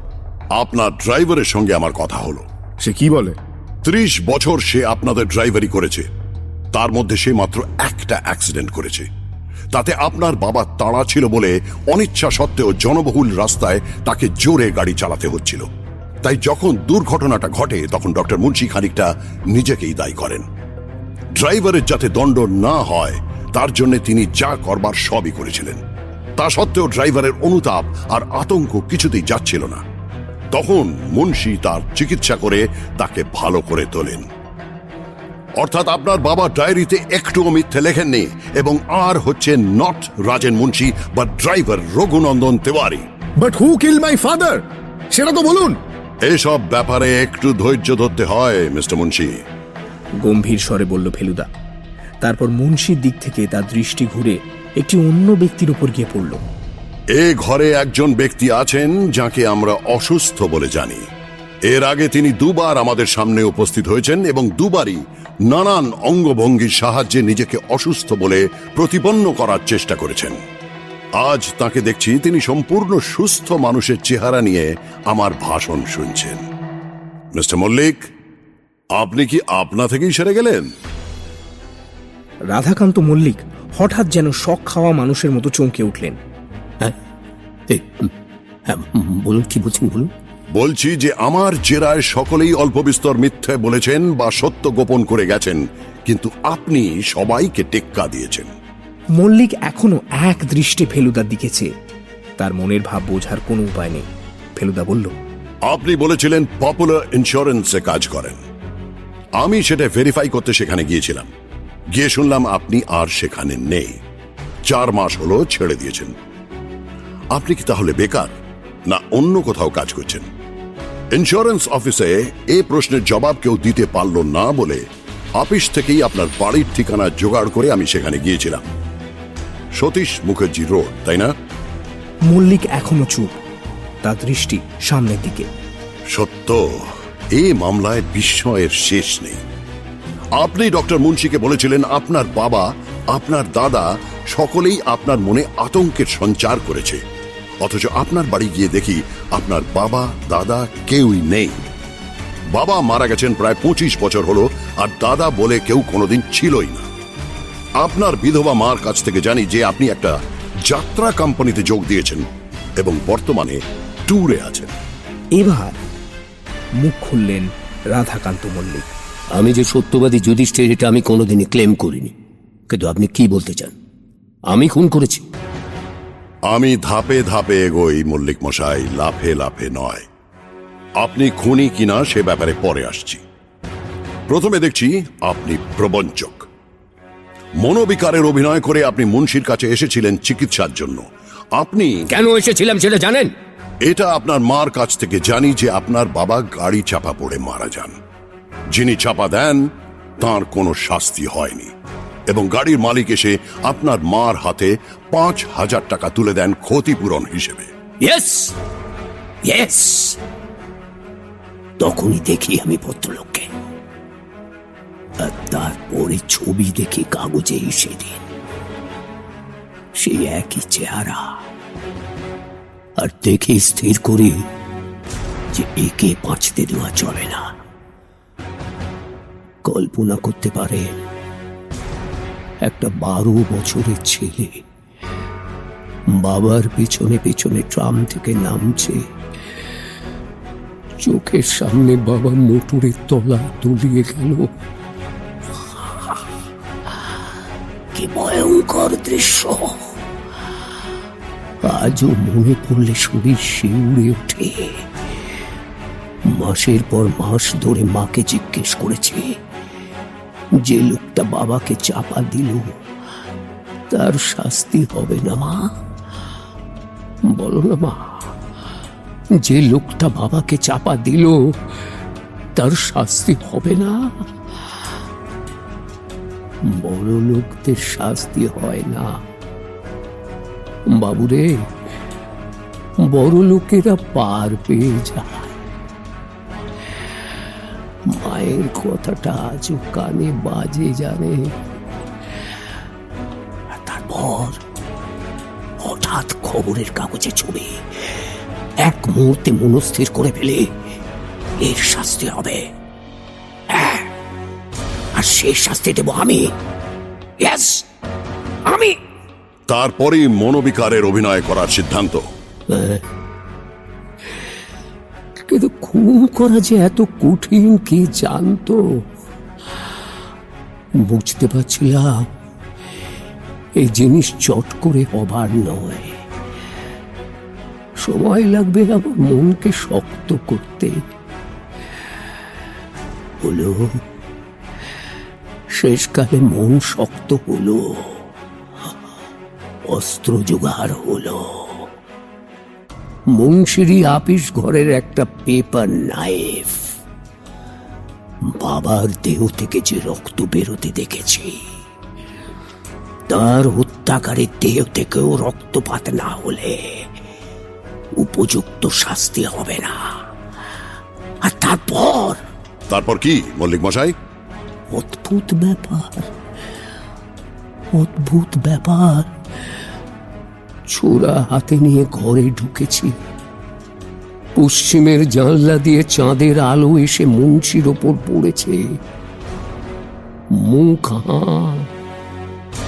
আপনার ড্রাইভারের সঙ্গে আমার কথা হলো। সে কি বলে? ত্রিশ বছর সে আপনাদের ড্রাইভারি করেছে। তার মধ্যে সে মাত্র একটা অ্যাক্সিডেন্ট করেছে। তাতে আপনার বাবা তাড়া ছিল বলে অনিচ্ছা সত্ত্বেও জনবহুল রাস্তায় তাকে জোরে গাড়ি চালাতে হচ্ছিল। তাই যখন দুর্ঘটনাটা ঘটে, তখন ডক্টর মুন্সি খানিকটা নিজেকেই দায়ী করেন। ড্রাইভারের যাতে দণ্ড না হয়, তার জন্য তিনি যা করবার সবই করেছিলেন। তা সত্ত্বেও ড্রাইভারের অনুতাপ আর আতঙ্ক কিছুতেই যাচ্ছিল না। তখন মুন্সি তার চিকিৎসা করে তাকে ভালো করে তোলেন। অর্থাৎ আপনার বাবা ডায়েরিতে একটুও মিথ্যে লেখেননি এবং আর হচ্ছে নট রাজেন মুন্সি বা driver Raghunandan Tewari. But who kill my father সেটা তো বলুন। এসব ব্যাপারে একটু ধৈর্য ধরতে হয় মিস্টার মুন্সি। গম্ভীর স্বরে বলল ফেলুদা। তারপর মুন্সির দিক থেকে তার দৃষ্টি ঘুরে একটি অন্য ব্যক্তির উপর গিয়ে পড়ল। এ ঘরে একজন ব্যক্তি আছেন যাকে আমরা অসুস্থ বলে জানি। এর আগে তিনি দুবার আমাদের সামনে উপস্থিত হয়েছেন এবং দুবারই নানান অঙ্গভঙ্গির সাহায্যে নিজেকে অসুস্থ বলে প্রতিপন্ন করার চেষ্টা করেছেন। আজ তাকে দেখছি তিনি সম্পূর্ণ সুস্থ মানুষের চেহারা নিয়ে আমার ভাষণ শুনছেন। মিস্টার মল্লিক আপনি কি আপনা থেকেই সেরে গেলেন? রাধাকান্ত মল্লিক হঠাৎ যেন শখ খাওয়া মানুষের মতো চমকে উঠলেন। বলুন কি বলছেন বলুন। বলছি যে আমার জেরায় সকলেই অল্প বিস্তর মিথ্যে বলেছেন বা সত্য গোপন করে গেছেন কিন্তু আপনি সবাইকে টেক্কা দিয়েছেন। মল্লিক এখনও এক দৃষ্টে ফেলুদার দিকে চেয়ে। তার মনের ভাব বোঝার কোনো উপায় নেই। ফেলুদা বলল আপনি বলেছিলেন পপুলার ইন্স্যুরেন্সে কাজ করেন। আমি সেটা ভেরিফাই করতে সেখানে গিয়েছিলাম। গিয়ে শুনলাম আপনি আর সেখানে নেই। চার মাস হলো ছেড়ে দিয়েছেন। আপনি কি তাহলে বেকার? না অন্য কোথাও কাজ করছেন? ইন্স্যুরেন্স অফিসে এই প্রশ্নের জবাব কেউ দিতে পারল না বলে অফিস থেকেই আপনার বাড়ির ঠিকানা জোগাড় করে আমি সেখানে গিয়েছিলাম। সতীশ মুখার্জি রোড তাই না? মল্লিক এখনও চুপ। তার দৃষ্টি সামনের দিকে। সত্য এই মামলায় বিস্ময়ের শেষ নেই। আপনি ডক্টর মুন্সিকে বলেছিলেন আপনার বাবা আপনার দাদা সকলেই আপনার মনে আতঙ্কের সঞ্চার করেছে। অথচ আপনার বাড়ি গিয়ে দেখি আপনার বাবা দাদা কেউই নেই। বাবা মারা গেছেন প্রায় পঁচিশ বছর হলো আর দাদা বলে কেউ কোনোদিন ছিলই না। আপনার বিধবা মার কাছ থেকে জানি যে আপনি একটা যাত্রা কোম্পানিতে যোগ দিয়েছেন এবং বর্তমানে ট্যুরে আছেন। এবার মুখ খুললেন রাধাকান্ত মল্লিক। আমি যে সত্যবাদী যুধিষ্ঠির এটা আমি কোনোদিনই ক্লেম করিনি। কিন্তু আপনি কি বলতে চান? আমি খুন করেছি। আমি ধাপে ধাপে এগোই মল্লিক মশাই লাফে লাফে নয়। আপনি খুনি কিনা সে ব্যাপারে পরে আসছি। প্রথমে দেখছি আপনি প্রবঞ্চক। মনোবিকারের অভিনয় করে আপনি মুন্সির কাছে এসেছিলেন চিকিৎসার জন্য। আপনি কেন এসেছিলাম সেটা জানেন? এটা আপনার মার কাছ থেকে জানি যে আপনার বাবা গাড়ি চাপা পড়ে মারা যান। যিনি চাপা দেন তার কোনো শাস্তি হয়নি। এবং গাড়ির মালিক এসে আপনার মার হাতে পাঁচ হাজার টাকা তুলে দেন ক্ষতিপূরণ হিসেবে। তখনই দেখি আমি ভদ্রলোককে। আর তারপরে ছবি দেখি কাগজে সেদিন সেই একই চেহারা। আর দেখে স্থির করি যে একে বাঁচতে দেওয়া চলে না। কল্পনা করতে পারে একটা বারো বছরের ছেলে। বাবার পেছনে পেছনে ট্রাম থেকে নামছে। চোখের সামনে বাবা মোটরের তলা তলিয়ে গেল। কি ভয়ঙ্কর দৃশ্য। আজও মনে পড়লে শরীর শিউড়ে ওঠে। মাসের পর মাস ধরে মাকে জিজ্ঞেস করেছে যে লোকটা বাবাকে চাপা দিল, তার শাস্তি হবে না, মা। বলো না, মা। যে লোকটা বাবাকে চাপা দিল, তার শাস্তি হবে না। বড় লোকদের শাস্তি হয় না। বাবুরে, বড় লোকেরা পার পেয়ে যায়। মায়ের কথাটা আজও কানে বাজে জানে। তারপর হঠাৎ খবরের কাগজে ছবি এক মুহূর্তে মনস্থির করে ফেলে। এর শাস্তি হবে। হ্যাঁ, আর সেই শাস্তি দেব আমি। আমি। তারপরেই মনোবিকারের অভিনয় করার সিদ্ধান্ত। হ্যাঁ। কিন্তু খুন করা যে এত কঠিন, কি জানতো? বুঝতে পারছিলাম, এই জিনিস চট করে হবার নয়। সময় লাগবে আমার মনকে শক্ত করতে। হলো, শেষকালে মন শক্ত হলো, অস্ত্র জোগাড় হলো। মুন্সিরি আপিস ঘরের একটা পেপার নাইফ বাবার দেহ থেকে যে রক্ত বেরোতে দেখেছি তার হত্যাকারীর দেহ থেকেও রক্তপাত না হলে উপযুক্ত শাস্তি হবে না। আর তারপর? তারপর কি মল্লিক মশাই? অদ্ভুত ব্যাপার অদ্ভুত ব্যাপার। ছোড়া হাতে নিয়ে ঘরে ঢুকেছি। পশ্চিমের জানলা দিয়ে চাঁদের আলো এসে মুন্সির ওপর পড়েছে। মুখ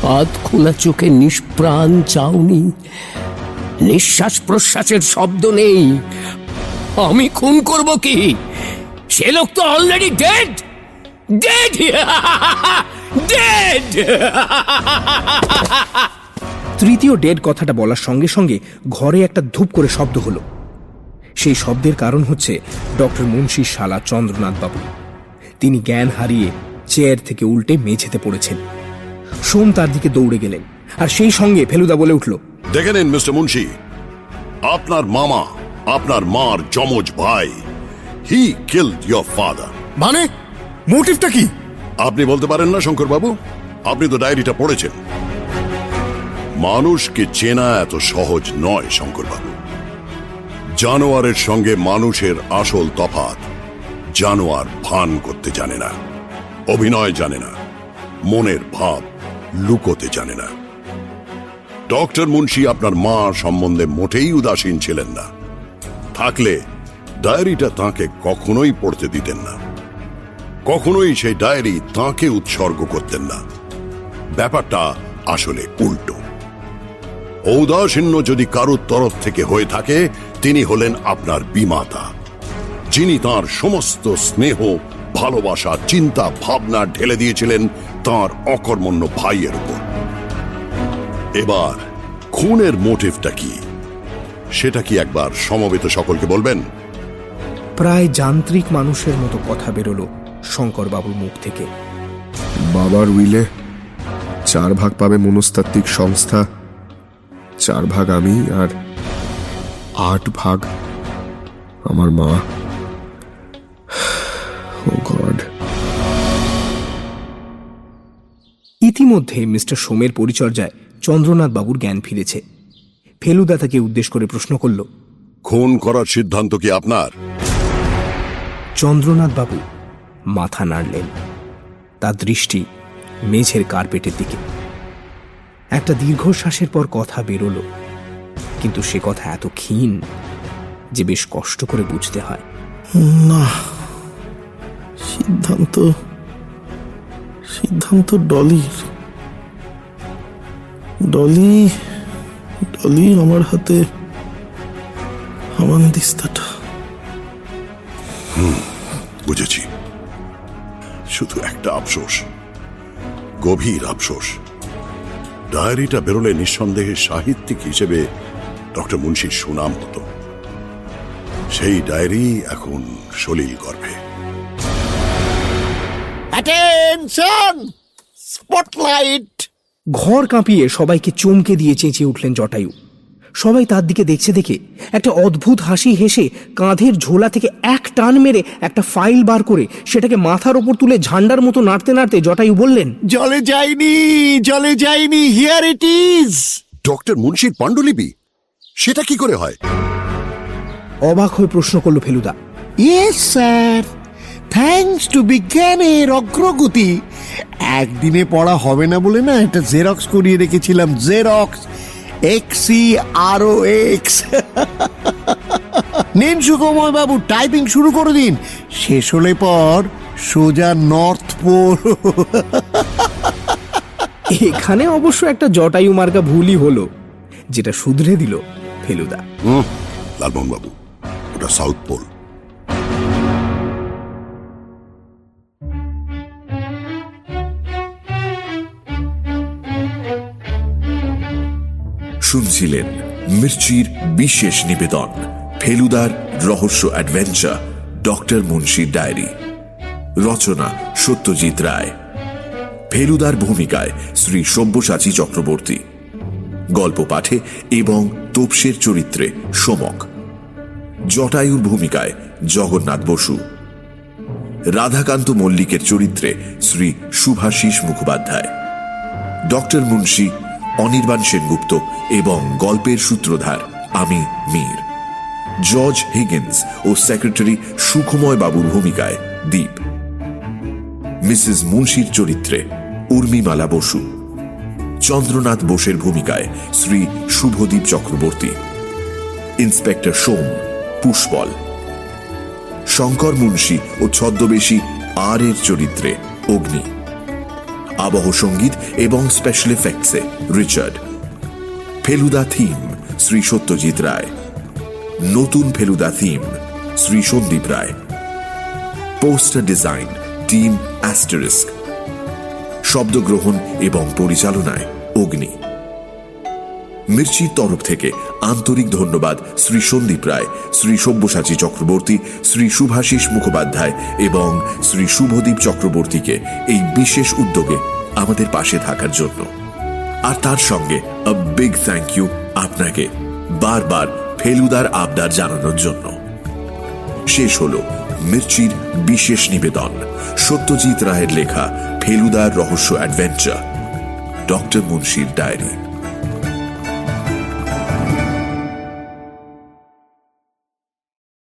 হাত খোলা চোখে নিষ্প্রাণ চাউনি। নিঃশ্বাস প্রশ্বাসের শব্দ নেই। আমি খুন করব কি? সে লোক তো অলরেডি ডেড ডেড ডেড তৃতীয় ডেড কথাটা বলার সঙ্গে সঙ্গে ঘরে একটা ধূপ করে শব্দ হলো। সেই শব্দের কারণ হচ্ছে ডক্টর মুন্সির শালা চন্দ্রনাথ বাবু। তিনি জ্ঞান হারিয়ে চেয়ার থেকে উল্টে মেঝেতে পড়েছেন। সোম তার দিকে দৌড়ে গেলেন আর সেই সঙ্গে ফেলুদা বলে উঠল দেখে নিন মিস্টার মুন্সি। আপনার মামা আপনার মার যমজ ভাই হি কিল্ড ইয়োর ফাদার মানে? মোটিভটা কি? আপনি বলতে পারেন না শঙ্কর বাবু আপনি তো ডায়েরিটা পড়েছেন। মানুষকে চেনা এত সহজ নয় শঙ্কর বাবু জানোয়ারের সঙ্গে মানুষের আসল তফাত জানোয়ার ভান করতে জানে না, অভিনয় জানে না, মনের ভাব লুকোতে জানে না। ডক্টর মুন্সি আপনার মা সম্বন্ধে মোটেই উদাসীন ছিলেন না। থাকলে ডায়েরিটা তাকে কখনোই পড়তে দিতেন না। কখনোই সেই ডায়েরি তাকে উৎসর্গ করতেন না। ব্যাপারটা আসলে উল্টো। ঔদাসীন্য যদি কারোর তরফ থেকে হয়ে থাকে তিনি হলেন আপনার বিমাতা যিনি তার সমস্ত স্নেহ ভালোবাসা চিন্তা ভাবনা ঢেলে দিয়েছিলেন তার অকর্মণ্য ভাইয়ের উপর। এবার খুনের মোটিভটা কি? সেটা কি একবার সমবেত সকলকে বলবেন? প্রায় যান্ত্রিক মানুষের মতো কথা বেরোলো শঙ্করবাবুর মুখ থেকে। বাবার উইলে চার ভাগ পাবে মনস্তাত্ত্বিক সংস্থা চার ভাগ আমি আর আট ভাগ আমার মা। ও গড। ইতিমধ্যে মিস্টার সোমের পরিচর্যায় চন্দ্রনাথ বাবুর জ্ঞান ফিরেছে। ফেলুদা তাকে উদ্দেশ্য করে প্রশ্ন করল খুন করার সিদ্ধান্ত কি আপনার? চন্দ্রনাথ বাবু মাথা নাড়লেন। তার দৃষ্টি মেঝের কার্পেটের দিকে। একটা দীর্ঘশ্বাসের পর কথা বেরোলো। কিন্তু সে কথা এত ক্ষীণ যে বেশ কষ্ট করে বুঝতে হয়। না সিদ্ধান্ত সিদ্ধান্ত ডলির। ডলি ডলি আমার হাতে হামানদিস্তাটা হুম বুঝেছি। শুধু একটা আফসোস গভীর আফসোস। ডায়েরিটা বেরোলে নিঃসন্দেহে সাহিত্যিক হিসেবে ডক্টর মুন্সির সুনাম হতো। সেই ডায়েরি এখন সলিল গর্ভে। স্পটলাইট ঘর কাঁপিয়ে সবাইকে চমকে দিয়ে চেঁচিয়ে উঠলেন জটায়ু। সবাই তার দিকে দেখছে দেখে একটা অদ্ভুত হাসি হেসে কাঁধের ঝোলা থেকে এক টান মেরে একটা ফাইল বার করে সেটাকে মাথার ওপর তুলে ঝান্ডার মতো নাড়তে নাড়তে জটায়ু বললেন জলে যায়নি জলে যায়নি হিয়ার ইট ইজ ডক্টর মুন্সির পাণ্ডুলিপি সেটা কি করে হয়? অবাক হয়ে প্রশ্ন করল Feluda. Yes sir thanks to বিজ্ঞানের অগ্রগতি একদিনে পড়া হবে না বলে না এটা জেরক্স করিয়ে রেখেছিলাম জেরক্স এক্সি আর ও এক্স নিন সুকময় বাবু টাইপিং শুরু করে দিন। শেষ হলে পর সোজা নর্থ পোল এখানে অবশ্য একটা জটায়ু মার্কা ভুলই হলো যেটা শুধরে দিল ফেলুদা। লালমোহন বাবু ওটা সাউথ পোল শুনছিলেন মির্চির বিশেষ নিবেদন, ফেলুদার রহস্য অ্যাডভেঞ্চার ডক্টর মুন্সির ডায়েরি। রচনা সত্যজিৎ রায়। ফেলুদার ভূমিকায় শ্রী সব্যসাচী চক্রবর্তী। গল্প পাঠে এবং তোপসের চরিত্রে সোমক। জটায়ুর ভূমিকায় জগন্নাথ বসু। রাধাকান্ত মল্লিকের চরিত্রে শ্রী শুভাশিস মুখোপাধ্যায়। ডক্টর মুন্সি অনির্বাণ সেনগুপ্ত এবং গল্পের সূত্রধার আমি মীর। জর্জ হিগিন্স ও সেক্রেটারি সুখময় বাবুর ভূমিকায় দ্বীপ। মিসেস মুন্সির চরিত্রে উর্মিমালা বসু। চন্দ্রনাথ বোসের ভূমিকায় শ্রী শুভদীপ চক্রবর্তী। ইন্সপেক্টর সোম পুষ্পল। শঙ্কর মুন্সি ও ছদ্মবেশী আর এর চরিত্রে অগ্নি। আবহ সংগীত এবং স্পেশাল এফেক্টসে রিচার্ড ফেলুদা থিম, শ্রী সত্যজিৎ রায়। নতুন Feluda theme, Shri Sandip Ray. Poster design team asterisk শব্দগ্রহণ এবং পরিচালনায় অগ্নি। মির্চির তরফ থেকে আন্তরিক ধন্যবাদ শ্রী সন্দীপ রায়, শ্রী সব্যসাচী চক্রবর্তী, শ্রী শুভাশিস মুখোপাধ্যায় এবং শ্রী শুভদীপ চক্রবর্তীকে এই বিশেষ উদ্যোগে আমাদের পাশে থাকার জন্য। আর তার সঙ্গে আ বিগ থ্যাংক ইউ আপনাকে বারবার ফেলুদার আবদার জানানোর জন্য। শেষ হলো মির্চির বিশেষ নিবেদন, সত্যজিৎ রায়ের লেখা ফেলুদার রহস্য অ্যাডভেঞ্চার, ডক্টর মুন্সির ডায়েরি।